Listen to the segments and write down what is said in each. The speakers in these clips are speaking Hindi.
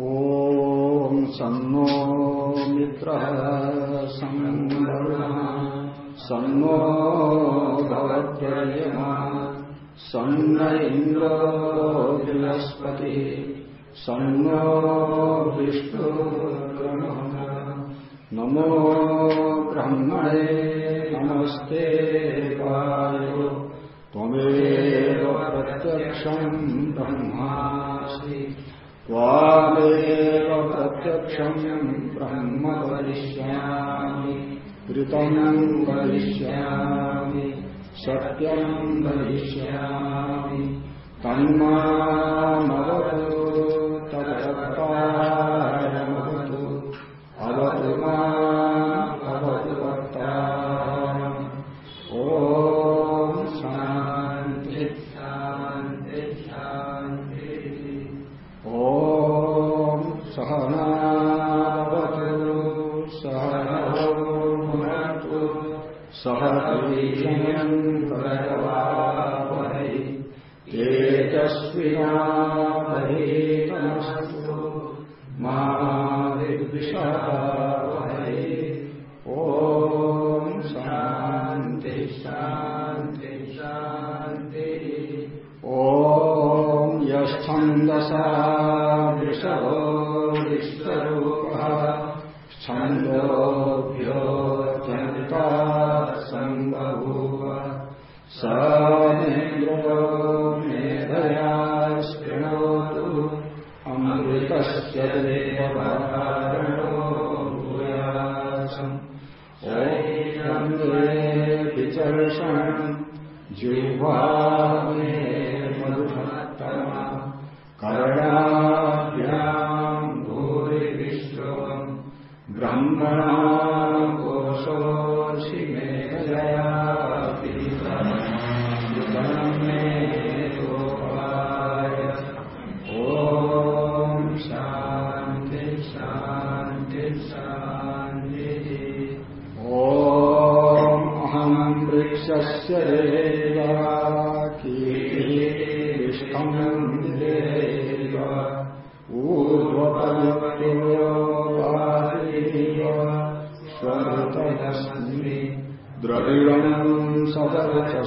ॐ सन्नो मित्रः सङ्गरुणः सन्नो भवत्ययः सन्न इन्द्रो बृहस्पतिः। सन्नो विष्णो नमो ब्रह्मणे नमस्ते पाय। त्वमेव प्रत्यक्षम् ब्रह्मासि। त्वादेव ब्रह्म वदिष्यामि ऋतम् वदिष्यामि सत्यम् तन्मा तन्मामवतु तदवतारमवतु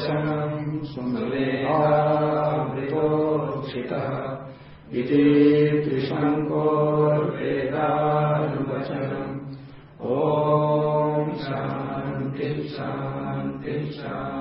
दर्शनम् सुन्दरेक्षितः इति ओ शांति शांति शांति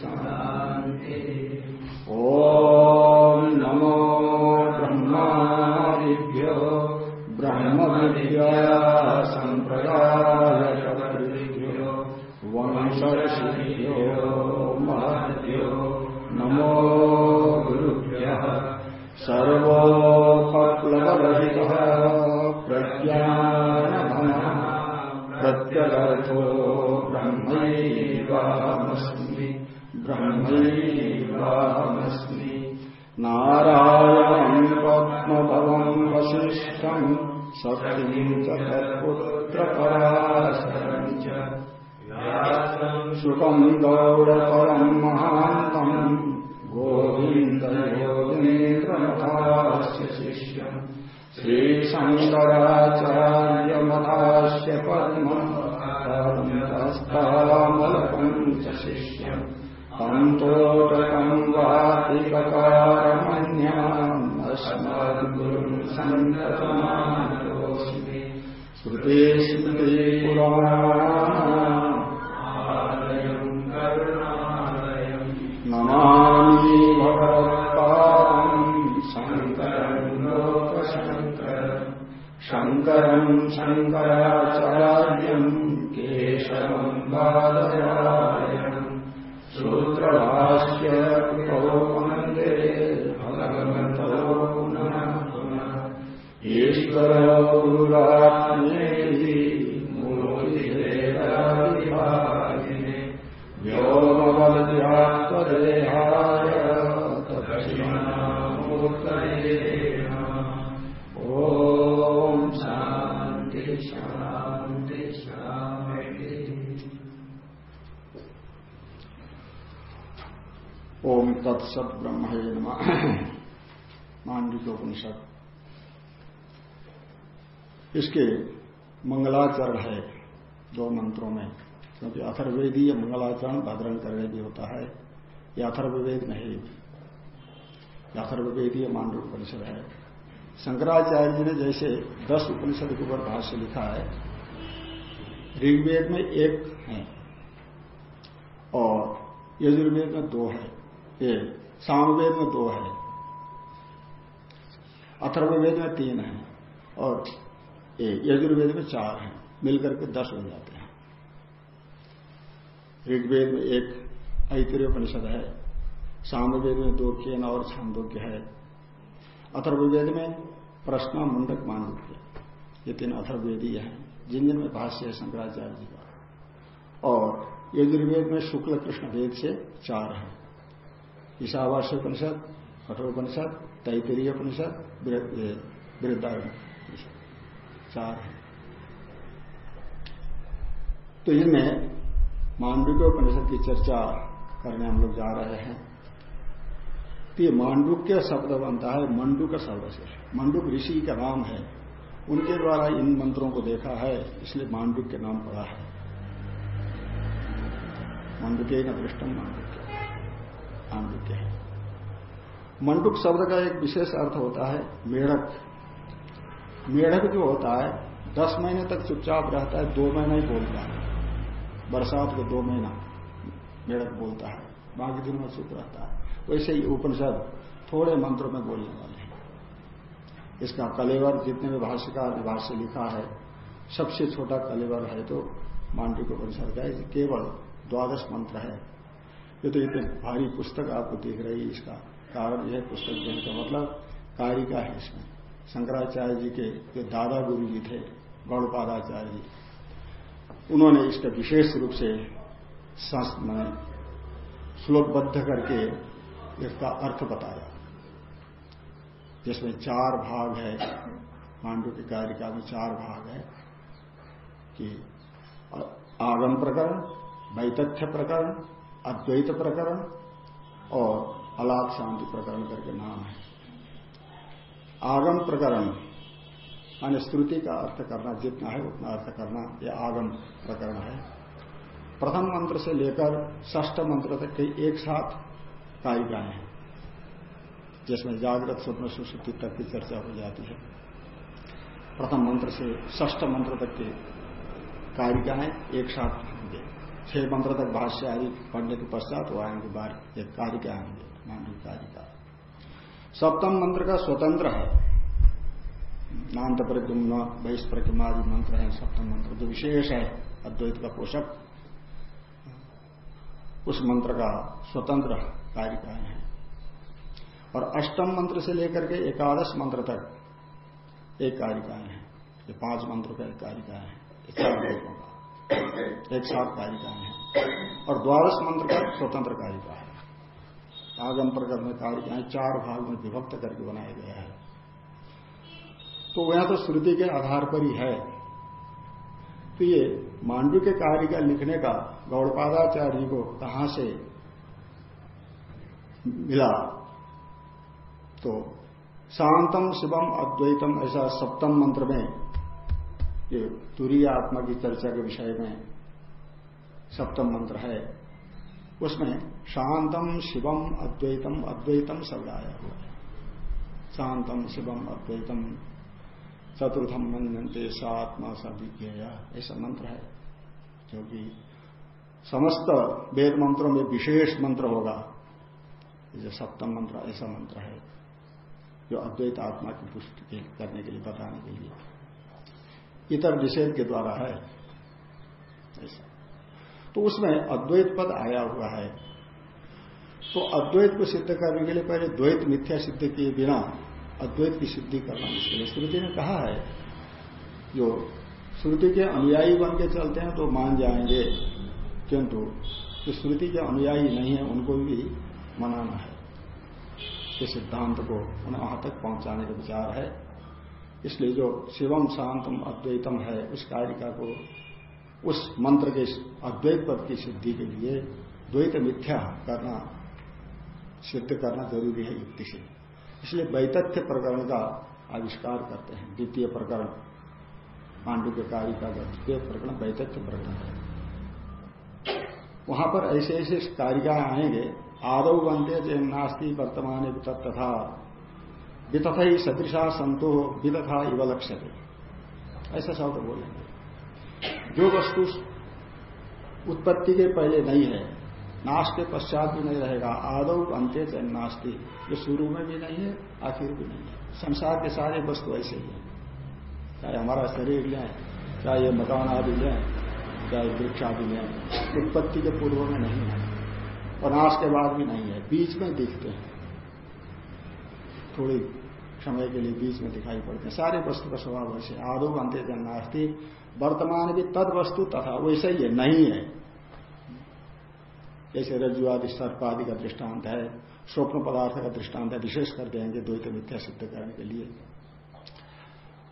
शान्ति नारायणम् पद्मभवम् वसिष्ठम् शक्तिम् च तत्पुत्रपराशरम् च सुखम् गौरपरम् महान्तम् गोविन्दयोगेन्द्रमथास्य अन्तोटकम् वातिककारमन्याम् अस्मद्गुरुम् सन्ततमानतोऽस्मि श्रुते स्मृतिपुराणालयम् करुणालयम्। नमामि भगवत्पादम् शङ्करम् लोकशङ्करम् शङ्करम् शङ्कराचार्यम् केशवम् बालयायम् सूत्रभाष्य कृतो वंदे भगवन्तो पुनः पुनः गुरुरात्मेति मूर्तिभेदाविभागिने व्योमवद्व्याप्तदेहाय तत्सत ब्रह्म नम। मांडविकोपनिषद। इसके मंगलाचरण है दो मंत्रों में, क्योंकि अथर्वेदीय मंगलाचरण भद्रण करने भी होता है। यह अथर्ववेद नहीं। अथर्ववेदीय मांडव उपनिषद है। शंकराचार्य जी ने जैसे दस उपनिषद के ऊपर भाष्य लिखा है, ऋग्वेद में एक है और यजुर्वेद में दो है। ये सामवेद में दो है। अथर्ववेद में तीन है और यजुर्वेद में चार है। मिलकर के दस हो जाते हैं। ऋग्वेद में एक ऐतरीय परिषद है। सामवेद में दो केन और छांदोग्य है। अथर्ववेद में प्रश्न मुंडक मांडुक्य ये तीन अथर्वेदी है, जिन जिन में भाष्य है शंकराचार्य जी का। और यजुर्वेद में शुक्ल कृष्ण वेद से चार है। ईशावास्य उपनिषद कठोपनिषद तैतरीय उपनिषद। वृद्धारण चार तो इनमें मांडविक उपनिषद की चर्चा करने हम लोग जा रहे हैं। तो ये मांडुक्य शब्द बनता है मंडू का शब्द से। मंडुक ऋषि का नाम है। उनके द्वारा इन मंत्रों को देखा है, इसलिए मांडुक के नाम पड़ा है। मंडुके न दृष्टम मांडुक्य मांडुक्य है। मंडुक शब्द का एक विशेष अर्थ होता है मेढक। मेढक जो होता है, दस महीने तक चुपचाप रहता है, दो महीना ही बोलता है। बरसात के दो महीना मेढक बोलता है, बाकी दिनों में चुप रहता है। वैसे ही उपनिषद थोड़े मंत्रों में बोलने वाले हैं। इसका कलेवर जितने भी भाष्यकार भाष्य लिखा है, सबसे छोटा कलेवर है तो मांडवी को परिषद का केवल द्वादश मंत्र है। ये तो इतने भारी पुस्तक आपको दिख रही है, इसका कारण यह पुस्तक देने का मतलब कारिका है इसमें। शंकराचार्य जी के जो दादा गुरु जी थे, गौड़पादाचार्य जी, उन्होंने इसका विशेष रूप से श्लोकबद्ध करके इसका अर्थ बताया। जिसमें चार भाग है मांडू की कारिका में चार भाग है, कि आगम प्रकरण, वैतथ्य प्रकरण अद्वैत प्रकरण और अलाप शांति प्रकरण करके नाम है। आगम प्रकरण, माने श्रुति का अर्थ करना, जितना है उतना अर्थ करना यह आगम प्रकरण है। प्रथम मंत्र से लेकर ष्ठ मंत्र तक के एक साथ कायिकाएँ हैं, जिसमें जागृत स्वप्न सुश्रुति तक की चर्चा हो जाती है। प्रथम मंत्र से ष्ठ मंत्र तक के कारिकाएँ एक साथ होंगे। छह मंत्र तक भाष्य आदि पढ़ने के पश्चात वो आएँगे बार एक कारिका आएँगे मानवीय कारिका सप्तम मंत्र का स्वतंत्र है। नान्त प्रद्युम्न बहिष्प्रतिमादि मंत्र है, सप्तम मंत्र। जो विशेष है, अद्वैत का पोषक, उस मंत्र का स्वतंत्र कारिकाएँ है। और अष्टम मंत्र से लेकर के एकादश मंत्र तक एक कारिकाएँ हैं। ये पाँच मंत्र का एक कारिका है। चार लोगों का। एक साथ कारिकाएँ है। और द्वादश मंत्र का स्वतंत्र कारिका है। आगम प्रकट में कारिकाएँ चार भाग में विभक्त करके बनाया गया है। तो वह तो श्रुति के आधार पर ही है। तो ये मांडू के कार्य का लिखने का गौड़पादाचार्य को कहाँ से मिला? तो शांतम शिवम अद्वैतम ऐसा सप्तम मंत्र में ये तुरीय आत्मा की चर्चा के विषय में सप्तम मंत्र है। उसमें शांतम शिवम अद्वैतम अद्वैतम शब्द आया हुआ है। शांतम शिवम अद्वैतम चतुर्थम मनते सात्मा सा ऐसा मंत्र है, क्योंकि समस्त वेद मंत्रों में विशेष मंत्र होगा। जो सप्तम मंत्र, ऐसा मंत्र है, जो अद्वैत आत्मा की पुष्टि करने के लिए, बताने के लिए। इतर निषेध के द्वारा है। तो उसमें अद्वैत पद आया हुआ है। तो अद्वैत को सिद्ध करने के लिए पहले द्वैत मिथ्या सिद्ध किए बिना अद्वैत की सिद्धि करना मुश्किल है। श्रुति ने कहा है, जो श्रुति के अनुयायी बन के चलते हैं तो मान जाएँगे, किंतु जो श्रुति के अनुयायी नहीं है, उनको भी मनाना है। इस सिद्धांत को उन्हें वहाँ तक पहुँचाने का विचार है। इसलिए जो शिवम शांतम अद्वैतम है, उस कारिका को, उस मंत्र के अद्वैत पद की सिद्धि के लिए द्वैत मिथ्या करना, सिद्ध करना ज़रूरी है युक्ति से। इसलिए वैतथ्य प्रकरण का आविष्कार करते हैं। द्वितीय प्रकरण पांडु के कारिका का द्वितीय प्रकरण, वैतथ्य प्रकरण है। वहाँ पर ऐसे ऐसे कारिका आएँगे, आदौ बनते नास्ती वर्तमान तथा वितथा ही सदृशा संतो वितथा इव लक्ष्य ऐसा शब्द बोलेंगे जो वस्तु उत्पत्ति के पहले नहीं है, नाश के पश्चात भी नहीं रहेगा, आदौ अंत्य चैन नास्ती। जो शुरू में भी नहीं है, आखिर भी नहीं है। संसार के सारे वस्तु ऐसे ही है। चाहे हमारा शरीर लें, चाहे ये मकान आदि लें, चाहे वृक्ष आदि लें, उत्पत्ति के पूर्व में नहीं है और नाश के बाद भी नहीं है। बीच में दिखते हैं। थोड़ी समय के लिए बीच में दिखाई पड़ते हैं। सारे वस्तु का स्वभाव वैसे आदो अंत्य जन्नास्ती वर्तमान भी तद वस्तु तथा वैसे ही है, नहीं है। जैसे रज्जु आदि सर्प आदि का दृष्टांत है, स्वप्न पदार्थ का दृष्टांत है, विशेष कर देंगे द्वैत मिथ्या सिद्ध करने के लिए।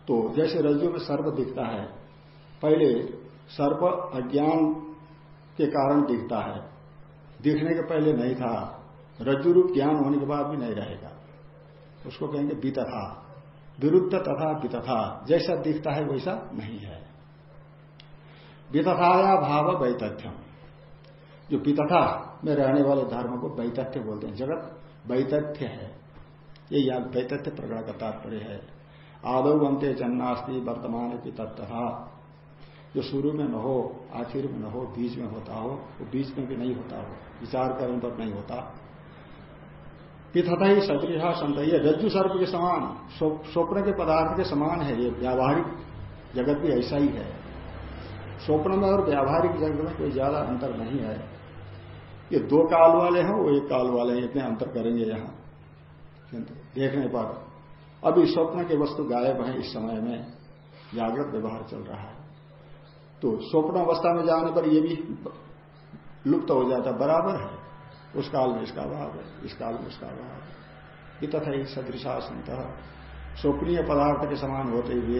तो जैसे रज्जु में सर्प दिखता है, पहले सर्प अज्ञान के कारण दिखता है। दिखने के पहले नहीं था। रज्जु रूप ज्ञान होने के बाद भी नहीं रहेगा। उसको कहेंगे वितथा। विरुद्ध तथा वितथा। जैसा दिखता है वैसा नहीं है। वितथाया भाव वैतथ्यम। जो वितथा में रहने वाले धर्म को वैतथ्य बोलते हैं। जगत वैतथ्य है। ये याद वैतथ्य प्रकरण का तात्पर्य है। आदौ बनते जन्नास्ती वर्तमान की तथा जो शुरू में न हो, आखिर में न हो, बीच में होता हो, वो बीच में भी नहीं होता हो। विचार करने पर नहीं होता। पिथता ही सदृहा संत। ये रज्जु सर्प के समान स्वप्न के पदार्थ के समान है ये, व्यावहारिक जगत भी ऐसा ही है। स्वप्न में और व्यावहारिक जगत में कोई ज़्यादा अंतर नहीं है। ये दो काल वाले हैं, वो एक काल वाले हैं, इतने अंतर करेंगे यहाँ। देखने पर, अभी स्वप्न के वस्तु गायब है इस समय में, जागृत व्यवहार चल रहा है। तो स्वप्न अवस्था में जाने पर यह भी लुप्त हो जाता, बराबर है। उस काल में इसका अभाव है, इस काल में उसका अभाव है। ये तथा एक सदृशासंत स्वप्नीय पदार्थ के समान होते हुए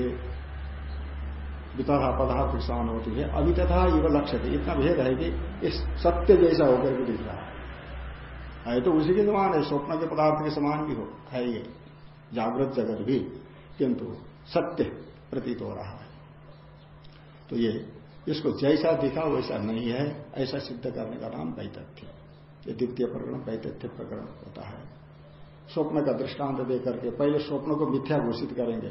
वितथा पदार्थ के समान होती है अभी तथा ये लक्ष्य थे इतना भेद है कि इस सत्य जैसा होकर के दिख रहा है। है तो उसी के समान है। स्वप्न के पदार्थ के समान भी हो, है ये। जागृत जगत भी, किंतु सत्य प्रतीत हो रहा है। तो ये, इसको जैसा दिखा वैसा नहीं है, ऐसा सिद्ध करने का नाम वैतथ्य। ये द्वितीय प्रकरण वैतथ्य प्रकरण होता है। स्वप्न का दृष्टांत देकर के पहले स्वप्न को मिथ्या घोषित करेंगे।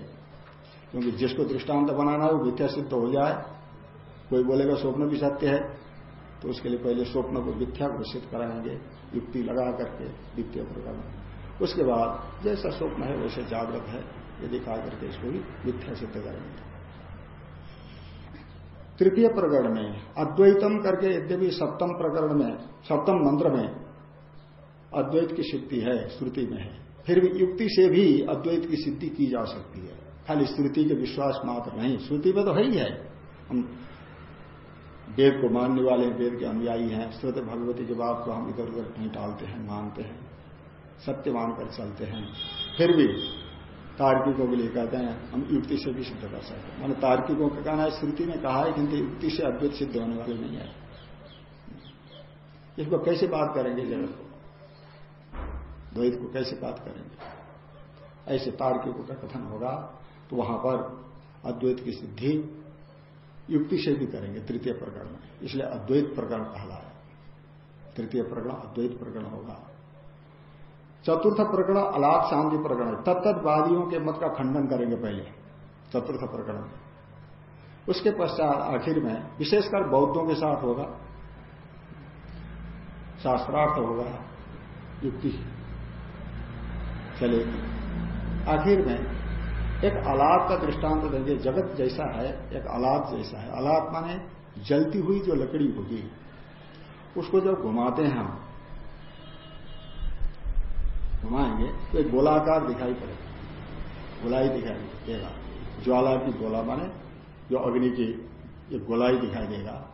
क्योंकि जिसको दृष्टांत बनाना है, वो मिथ्या सिद्ध हो जाए। कोई बोलेगा स्वप्न भी सत्य है तो उसके लिए पहले स्वप्न को मिथ्या घोषित कराएँगे, युक्ति लगा करके द्वितीय प्रकरण। उसके बाद जैसा स्वप्न है, वैसे जागृत है। ये दिखा करके इसको भी मिथ्या सिद्ध करेंगे। तृतीय प्रकरण में, अद्वैतम करके यद्यपि सप्तम प्रकरण में, सप्तम मंत्र में अद्वैत की सिद्धि है, श्रुति में है, फिर भी युक्ति से भी अद्वैत की सिद्धि की जा सकती है। खाली श्रुति के विश्वास मात्र नहीं, श्रुति में तो है ही है। हम वेद को मानने वाले, वेद के अनुयायी हैं, श्रुत भगवती के बात को हम इधर उधर नहीं टालते हैं, मानते हैं, सत्य मानकर चलते हैं। फिर भी तार्किकों के लिए कहते हैं, हम युक्ति से भी सिद्ध कर सकते हैं। मैंने तार्किकों का कहना है, श्रुति ने कहा है किंतु युक्ति से अद्वैत सिद्ध होने वाले नहीं है। इसको कैसे बात करेंगे जगत को? द्वैत को कैसे बात करेंगे? ऐसे तार्किकों का कथन होगा तो वहाँ पर अद्वैत की सिद्धि युक्ति से भी करेंगे, तृतीय प्रकरण में। इसलिए अद्वैत प्रकरण कहलाया। तृतीय प्रकरण अद्वैत प्रकरण होगा। चतुर्थ प्रकरण अलाप शांति प्रकरण तत्त वादियों के मत का खंडन करेंगे पहले। चतुर्थ प्रकरण। उसके पश्चात आखिर में विशेषकर बौद्धों के साथ होगा। शास्त्रार्थ होगा। युक्ति। चलेगी आखिर में एक अलाप का दृष्टांत देंगे। जगत जैसा है, एक अलाप जैसा है। अलाप माने जलती हुई जो लकड़ी होगी, उसको जब घुमाते हैं हम घुमाएँगे तो एक गोलाकार दिखाई पड़ेगा। गोलाई दिखाई देगा। ज्वाला की गोला माने, जो अग्नि की एक गोलाई दिखाई देगा।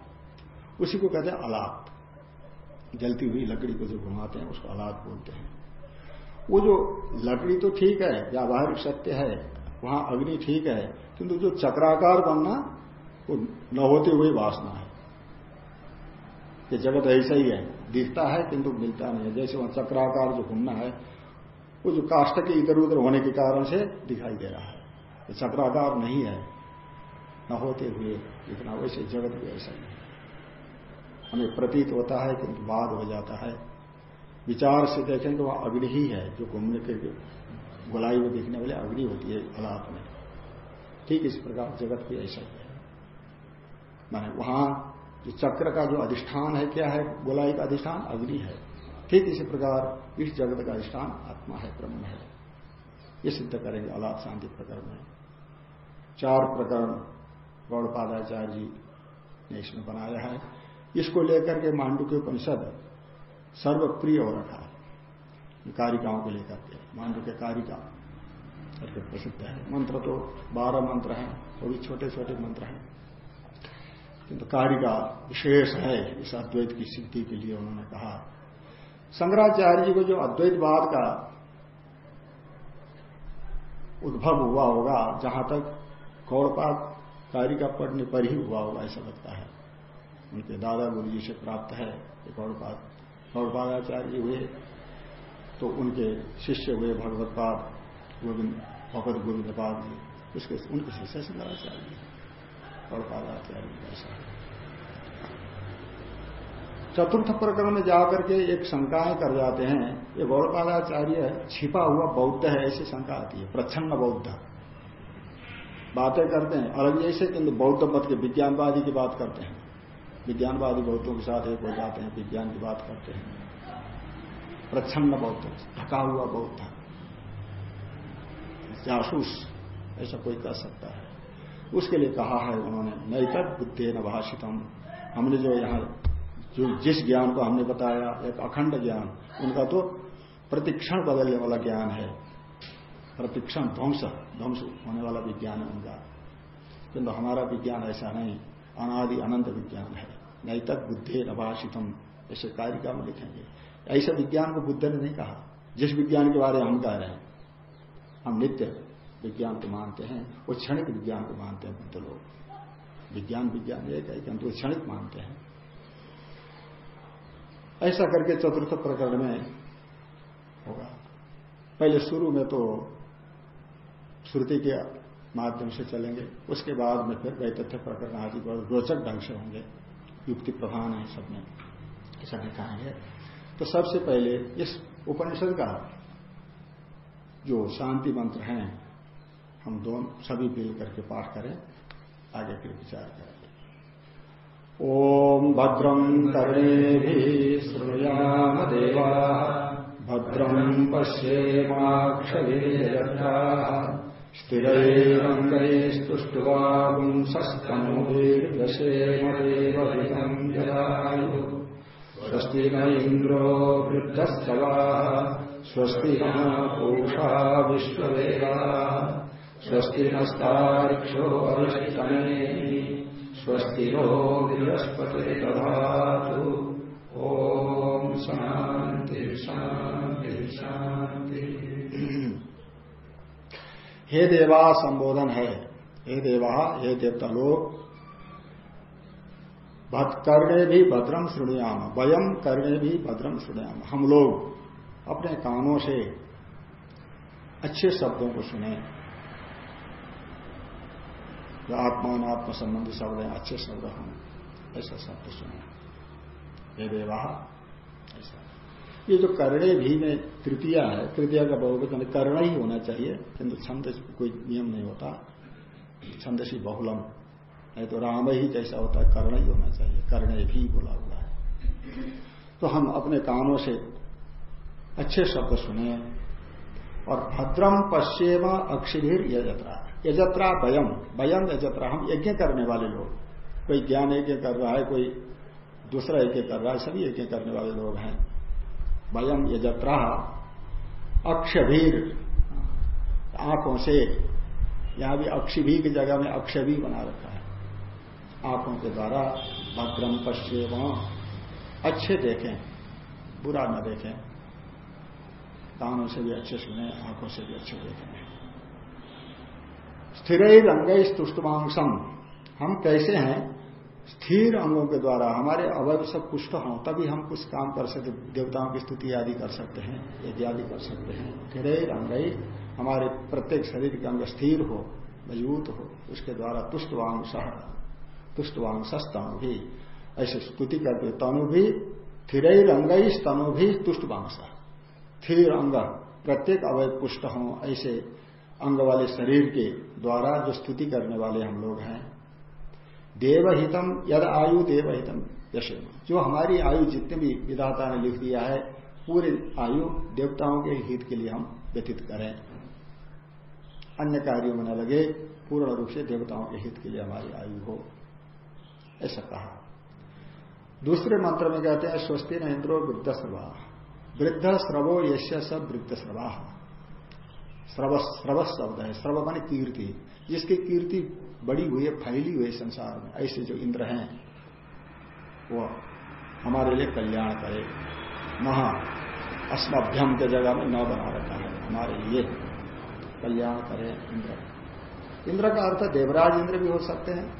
उसी को कहते हैं अलाप जलती हुई लकड़ी को जो घुमाते हैं, उसको अलाप बोलते हैं। वो जो लकड़ी तो ठीक है व्यावहारिक सत्य है, वहाँ अग्नि ठीक है, किंतु जो चक्राकार बनना, वो न होते हुए वासना है। ये जगत ऐसा ही है। दिखता है, किंतु मिलता नहीं है। जैसे वहाँ चक्राकार जो घूमना है जो काष्ट के इधर उधर होने के कारण से दिखाई दे रहा है। चक्राकार नहीं है। न होते हुए, इतना वैसे जगत भी ऐसा ही है। हमें प्रतीत होता है किंतु बाद हो जाता है। विचार से देखें तो वह अग्नि ही है, जो घूमने के गोलाई में दिखने वाले अग्नि होती है अलाप में। ठीक इस प्रकार जगत भी ऐसा ही है। माने वहाँ जो चक्र का जो अधिष्ठान है, क्या है? गोलाई का अधिष्ठान अग्नि है। ठीक इसी प्रकार इस जगत का अधिष्ठान आत्मा है, ब्रह्म है। ये सिद्ध करेंगे अलाप शांति प्रकरण में चार प्रकरण गौड़पादाचार्य जी ने इसमें बनाया है। इसको लेकर के मांडू के उपनिषद सर्वप्रिय हो रखा है। कारिकाओं को लेकर के, मांडू के कारिका। करके प्रसिद्ध है। मंत्र तो बारह मंत्र हैं, वो भी छोटे छोटे मंत्र हैं। किंतु कारिका विशेष है, इस अद्वैत की सिद्धि के लिए उन्होंने कहा शंकराचार्य जी को जो अद्वैतवाद का उद्भव हुआ होगा, जहाँ तक गौड़पाद का पढ़ने पर ही हुआ होगा, ऐसा लगता है। उनके दादा गुरु जी से प्राप्त है गौड़पाद गौड़पादाचार्य हुए तो उनके शिष्य हुए भगवतपाद गोविंद, भगवत गोविंदपाद जी उसके उनके शिष्य शंकराचार्य गौड़पादाचार्य ऐसा है। चतुर्थ प्रकरण में जाकर के एक शंकाएँ कर जाते हैं। ये गौरपादाचार्य छिपा हुआ बौद्ध है, ऐसी शंका आती है, प्रच्छन्न बौद्ध। बातें करते हैं। अलग जैसे किंतु बौद्ध मत के विज्ञानवादी की बात करते हैं। विज्ञानवादी बौद्धों के साथ एक हो जाते हैं, विज्ञान की बात करते हैं। प्रच्छन्न बौद्ध ढका हुआ बौद्ध। जासूस, ऐसा कोई कर सकता है। उसके लिए कहा है उन्होंने नैतक बुद्धि न भाषितम। हमने जो यहाँ जो जिस ज्ञान को हमने बताया, एक अखंड ज्ञान, उनका तो प्रतिक्षण बदलने वाला ज्ञान है। प्रतिक्षण ध्वंस ध्वंस होने वाला विज्ञान है उनका। किंतु हमारा विज्ञान ऐसा नहीं, अनादि अनंत विज्ञान है। नहीं तक बुद्धि नभाषितम, ऐसे कारिका में लिखेंगे। ऐसे विज्ञान को बुद्ध ने नहीं कहा। जिस विज्ञान के बारे में हम कह रहे हैं, हम नित्य विज्ञान को मानते हैं, वो क्षणिक विज्ञान को मानते हैं बुद्ध लोग। विज्ञान विज्ञान एक है, किंतु क्षणिक मानते हैं। ऐसा करके चतुर्थ प्रकरण में होगा। पहले शुरू में तो श्रुति के माध्यम से चलेंगे, उसके बाद में फिर वैतथ्य प्रकरण आदि बहुत रोचक ढंग से होंगे। युक्ति प्रधान है सब में, ऐसा है। तो सबसे पहले इस उपनिषद का जो शांति मंत्र हैं, हम दोनों सभी मिल करके पाठ करें, आगे फिर विचार करें। ओम भद्रम कर्णे भी श्रूयाम देवा। भद्रम पश्येमाक्षरा स्थिरैरङ्गैस्तुष्ट्वागुंसस्तनोभिर्दशेमदेवहितम् जलायु। स्वस्ति न इन्द्रो वृद्धस्तवाः। स्वस्ति न पूषा विश्ववेदाः। स्वस्ति नस्तार्क्षो अरिष्टमे स्वस्ति नो बृहस्पतिर्दधातु। ॐ शान्ति शान्ति शान्ति। हे देवा, संबोधन है। हे देवा, हे देवता लोग करने भी भद्रम श्रृणियाम वयम करने भी भद्रम श्रृणियाम। हम लोग अपने कानों से अच्छे शब्दों को सुने। जो आत्मान आत्म संबंधी शब्द हैं अच्छे शब्द हम। ऐसा शब्द सुने हे। देवा ऐसा। ये जो करणे भी में तृतीया है, तृतीया का बहुवचन कर्ण ही होना चाहिए, किंतु छंद कोई नियम नहीं होता। छंदसी बहुलम, नहीं तो राम ही जैसा होता है, कर्ण ही होना चाहिए। कर्ण भी बोला हुआ है। तो हम अपने कानों से अच्छे शब्द सुने, और भद्रम पश्चिम अक्षिधीर यजत्रा यजत्रा वयम वयम यजत्रा। हम यज्ञ करने वाले लोग। कोई ज्ञान यज्ञ कर रहा है, कोई दूसरा यज्ञ कर रहा है, सभी यज्ञ करने वाले लोग हैं। वयम यजत्रा। अक्षभीर। आँखों से, यहाँ भी अक्षभी की जगह में अक्षभी बना रखा है। आँखों के द्वारा भद्रम पश्चिम अच्छे देखें, बुरा न देखें। कानों से भी अच्छे सुने, आँखों से भी अच्छे देखें। स्थिर रंग तुष्टमांसम हम कैसे हैं? स्थिर अंगों के द्वारा हमारे अवयव सब पुष्ट हों, तभी हम कुछ काम कर सकते देवताओं की स्तुति आदि कर सकते हैं इत्यादि कर सकते हैं। स्थिर अंग, हमारे प्रत्येक शरीर के अंग स्थिर हो, मज़बूत हो, उसके द्वारा तुष्टवांश तुष्टवांश तनु भी ऐसे स्तुति करते तनु भी स्थिर अंग तनु भी तुष्टवांश स्थिर अंग, प्रत्येक अवय पुष्ट हो, ऐसे अंग वाले शरीर के द्वारा जो स्तुति करने वाले हम लोग हैं। देवहितम, यद आयु देवहितम यश जो हमारी आयु जितने भी विधाता ने लिख दिया है, पूरी आयु देवताओं के हित के लिए हम व्यतीत करें। अन्य कार्यों में न लगे, पूर्ण रूप से देवताओं के हित के लिए हमारी आयु हो। ऐसा कहा। दूसरे मंत्र में कहते हैं, स्वस्ति न इंद्रो वृद्ध श्रवा वृद्ध श्रवो यश्य सब वृद्ध श्रवा श्रवस शब्द है। श्रव मानी कीर्ति। जिसकी कीर्ति बड़ी हुई है, फैली हुई संसार में, ऐसे जो इंद्र हैं, वो हमारे लिए कल्याण करे। महा अस्मभ्यम के जगह में न बना रखा है। हमारे लिए कल्याण करे इंद्र। इंद्र का अर्थ देवराज इंद्र भी हो सकते हैं,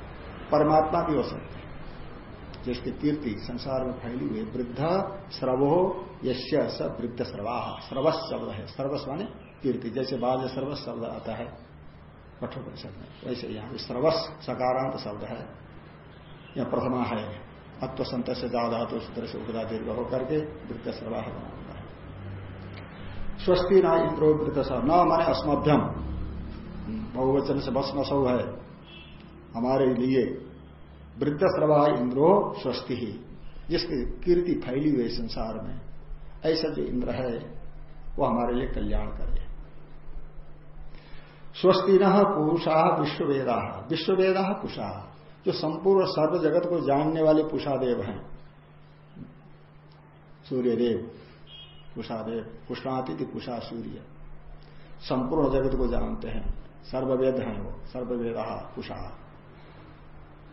परमात्मा भी हो सकते हैं। जिसकी कीर्ति संसार में फैली हुई वृद्ध श्रवो यश्य स वृद्ध श्रवाह श्रवस शब्द है। सर्वस माने कीर्ति, जैसे बाद सर्वस शब्द आता है कठोर परिषद में, वैसे यहाँ श्रवस सकारांत शब्द है यह प्रथमा है अत्व संत से ज़्यादा तो सूत्र से उपदा दीर्घ होकर के वृत्त श्रवाह बना है। स्वस्ति न इंद्रो वृत्त न माने अस्मभ्यम। बहुवचन से बस नसौ है, हमारे लिए वृद्ध श्रवा इंद्रो स्वस्ति ही, जिसकी कीर्ति फैली हुई संसार में, ऐसा जो इंद्र है, वो हमारे लिए कल्याण करे स्वस्ति न पुरुषा विश्ववेदा। विश्ववेदा पुषा। जो संपूर्ण सर्व जगत को जानने वाले पुषादेव हैं। सूर्यदेव कुशादेव कुशाति कुशा सूर्य। संपूर्ण जगत को जानते हैं। सर्ववेद हैं वो, सर्ववेद कुशा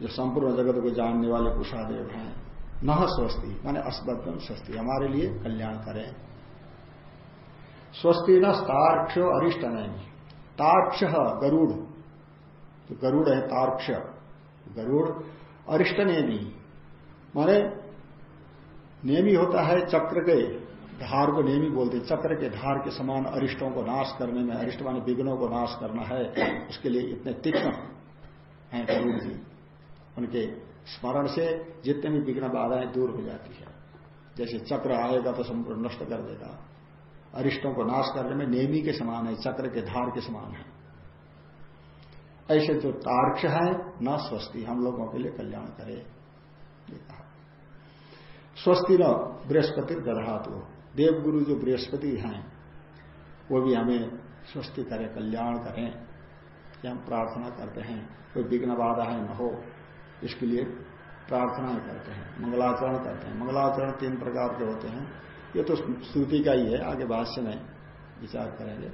जो संपूर्ण जगत को जानने वाले कुशादेव हैं। न स्वस्ति, माने अस्बद्धम स्वस्ति। हमारे लिए कल्याण करें स्वस्ति न तार्क्ष अरिष्ट नहीं तार्क्ष गरुड़। तो गरुड़ है तार्क्ष। गरुड़ अरिष्ट नेमी। माने नेमी होता है चक्र के धार को नेमी बोलते चक्र के धार के समान अरिष्टों को नाश करने में अरिष्ट माने विघ्नों को नाश करना है, उसके लिए इतने तीक्ष्ण हैं गरुड़ जी। उनके स्मरण से जितने भी विघ्न बाधाएँ दूर हो जाती है। जैसे चक्र आएगा तो संपूर्ण नष्ट कर देगा। अरिष्टों को नाश करने में नेमी के समान है, चक्र के धार के समान है। ऐसे जो तार्क्ष है, न स्वस्ति, हम लोगों के लिए कल्याण करे। स्वस्ति न बृहस्पति तो देवगुरु जो बृहस्पति हैं, वो भी हमें स्वस्ति करें, कल्याण करें। कि हम प्रार्थना करते हैं। कोई विघ्न बाधा है, न हो। इसके लिए प्रार्थना करते हैं, मंगलाचरण करते हैं। मंगलाचरण तीन प्रकार के होते हैं। ये तो श्रुति का ही है, आगे भाष्य में विचार करेंगे।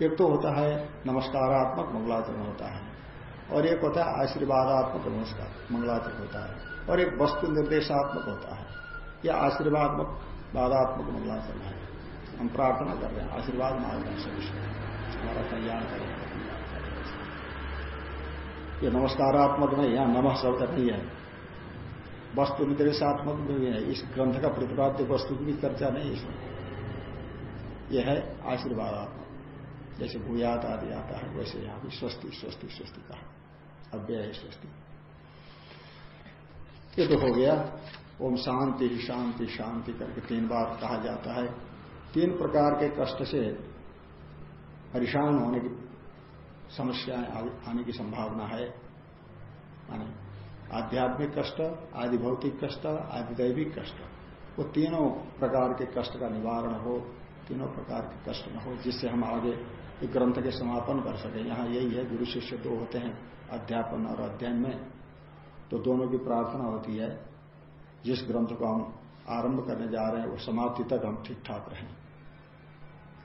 एक तो होता है नमस्कारात्मक मंगलाचरण होता है, और एक होता है आशीर्वादात्मक नमस्कार, मंगलाचरण होता है, और एक वस्तु निर्देशात्मक होता है। यह आशीर्वादमक, बाधात्मक मंगलाचरण है। हम प्रार्थना कर रहे हैं, आशीर्वाद मांग रहे हैं हमारा कल्याण करें ये नमस्कारात्मक नहीं यहाँ नमः शब्द नहीं है। वस्तु निर्देशात्मक भी है। इस ग्रंथ का प्रतिपाद्य वस्तु की भी चर्चा नहीं इसमें। यह है आशीर्वादात्मक जैसे भूयात आदि आता है, वैसे यहाँ भी स्वस्ति स्वस्ति स्वस्ति कहा अव्यय स्वस्ति। ये तो हो गया। ओम शांति शांति शांति करके तीन बार कहा जाता है। तीन प्रकार के कष्ट से परेशान होने की समस्याएँ आने की संभावना है। माने आध्यात्मिक कष्ट आदि भौतिक कष्ट आदि दैविक कष्ट। वो तीनों प्रकार के कष्ट का निवारण हो, तीनों प्रकार के कष्ट न हो, जिससे हम आगे एक ग्रंथ के समापन कर सके। यहाँ यही है, गुरु शिष्य दो होते हैं, अध्यापन और अध्ययन में। तो दोनों की प्रार्थना होती है। जिस ग्रंथ को हम आरंभ करने जा रहे हैं, वो समाप्ति तक हम ठीक ठाक रहें।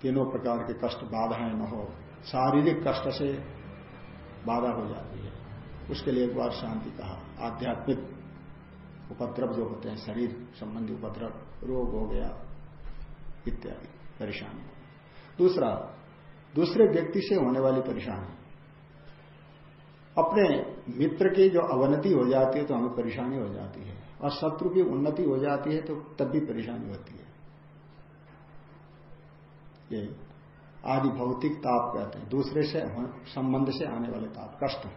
तीनों प्रकार के कष्ट, बाधाएँ न हो। शारीरिक कष्ट से बाधा हो जाती है। उसके लिए एक बार शांति कहा। आध्यात्मिक उपद्रव जो होते हैं, शरीर संबंधी उपद्रव, रोग हो गया, इत्यादि, परेशानी दूसरा, दूसरे व्यक्ति से होने वाली परेशानी। अपने मित्र की जो अवनति हो जाती है तो हमें परेशानी हो जाती है, और शत्रु की उन्नति हो जाती है तो तब भी परेशानी होती है। ये आदि भौतिक ताप कहते हैं। दूसरे से संबंध से आने वाले ताप, कष्ट।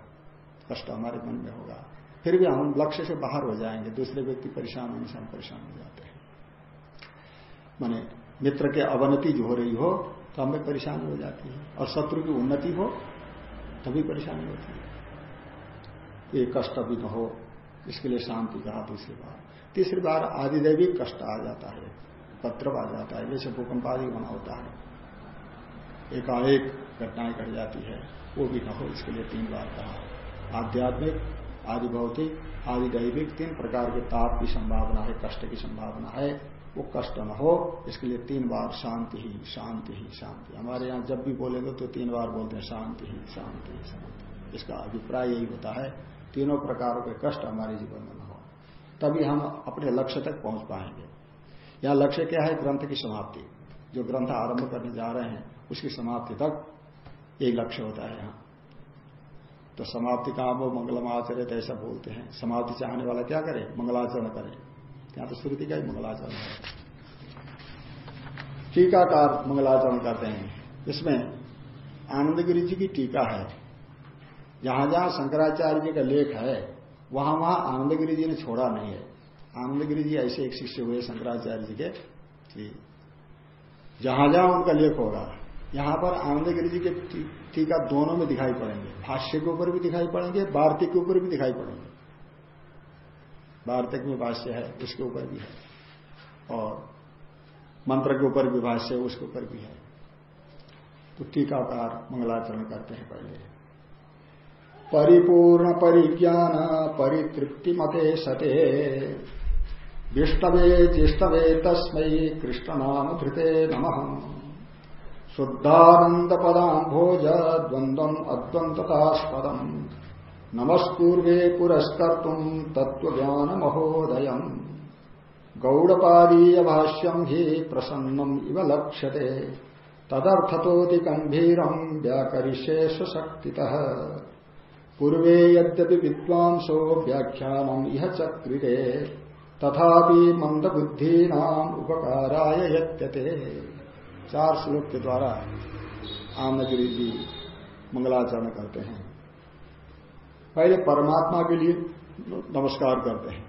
कष्ट हमारे मन में होगा। फिर भी हम लक्ष्य से बाहर हो जाएँगे, दूसरे व्यक्ति परेशान होने से हम परेशान हो जाते हैं। माने मित्र के अवनति जो हो रही हो तो हमें परेशानी हो जाती है। और शत्रु की उन्नति हो तभी परेशानी होती है। ये कष्ट भी न हो, इसके लिए शांति कहा दूसरी बार तीसरी बार आदिदैविक कष्ट आ जाता है पत्र आ जाता है, जैसे भूकंप आदि बना होता है। एकाएक घटनाएँ घट जाती है, वो भी न हो, इसके लिए तीन बार कहा। आध्यात्मिक आदि भौतिक आदि दैविक तीन प्रकार के ताप की संभावना है, कष्ट की संभावना है। वो कष्ट न हो, इसके लिए तीन बार शांति ही शांति ही, शांति हमारे यहाँ जब भी बोलेंगे तो तीन बार बोलते हैं, शांति ही शांति ही, शांति इसका अभिप्राय यही होता है, तीनों प्रकारों के कष्ट हमारे जीवन में न हो, तभी हम अपने लक्ष्य तक पहुँच पाएँगे। यह लक्ष्य क्या है? ग्रंथ की समाप्ति। जो ग्रंथ आरंभ करने जा रहे हैं, उसकी समाप्ति तक यही लक्ष्य होता है यहाँ। तो समाप्ति काम वो मंगलम आचरित ऐसा बोलते हैं। समाप्ति चाहने वाला क्या करे? मंगलाचरण करे। यहाँ तो श्रुति का ही मंगलाचरण है। टीकाकार मंगलाचरण करते हैं। इसमें आनंदगिरी जी की टीका है। जहाँ जहाँ शंकराचार्य जी का लेख है, वहाँ वहाँ आनंदगिरी जी ने छोड़ा नहीं है। आनंदगिरी जी ऐसे एक शिष्य हुए शंकराचार्य जी के जहाँ जहाँ उनका लेख होगा यहाँ पर आनंदगिरी जी के टीका दोनों में दिखाई पड़ेंगे। भाष्य के ऊपर भी दिखाई पड़ेंगे, वार्तिक के ऊपर भी दिखाई पड़ेंगे। वार्तिक में भाष्य है, उसके ऊपर भी है। और मंत्र के ऊपर भी भाष्य है, उसके ऊपर भी है। तो टीकाकार मंगलाचरण करते हैं पहले। परिपूर्ण परिज्ञान, परितृप्ति मते सते। विष्णवे ज्येष्ठवे तस्मय कृष्ण नाम धृते नमः। शुद्धानंद पदाम्भोज द्वंद्वम अद्वंततास्पदम नमस्पूर्वे पुरस्कर्त तत्व महोदय गौड़पादीय भाष्यम ही प्रसन्नम इव लक्ष्यते। तदर्थतोति गंभीरम व्याकरिष्ये शक्ति पूर्वे यद्यपि विद्वांसो व्याख्यानम इह चक्रिते तथापि मंदबुद्धीनाम उपकाराय यत्यते। चार श्लोक के द्वारा आमगिरी जी मंगलाचरण करते हैं। पहले परमात्मा के लिए नमस्कार करते हैं।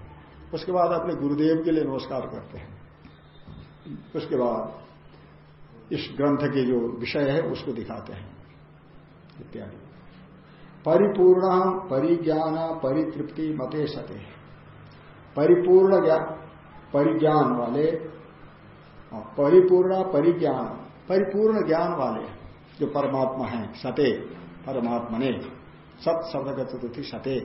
उसके बाद अपने गुरुदेव के लिए नमस्कार करते हैं। उसके बाद इस ग्रंथ के जो विषय है उसको दिखाते हैं। इत्यादि। परिपूर्ण परिज्ञान परितृप्ति मते सते। परिपूर्ण परिज्ञान वाले परिपूर्ण, परिज्ञान, परिपूर्ण ज्ञान वाले जो परमात्मा है, सते परमात्मा ने सत शब्द का चतुर्थी सते।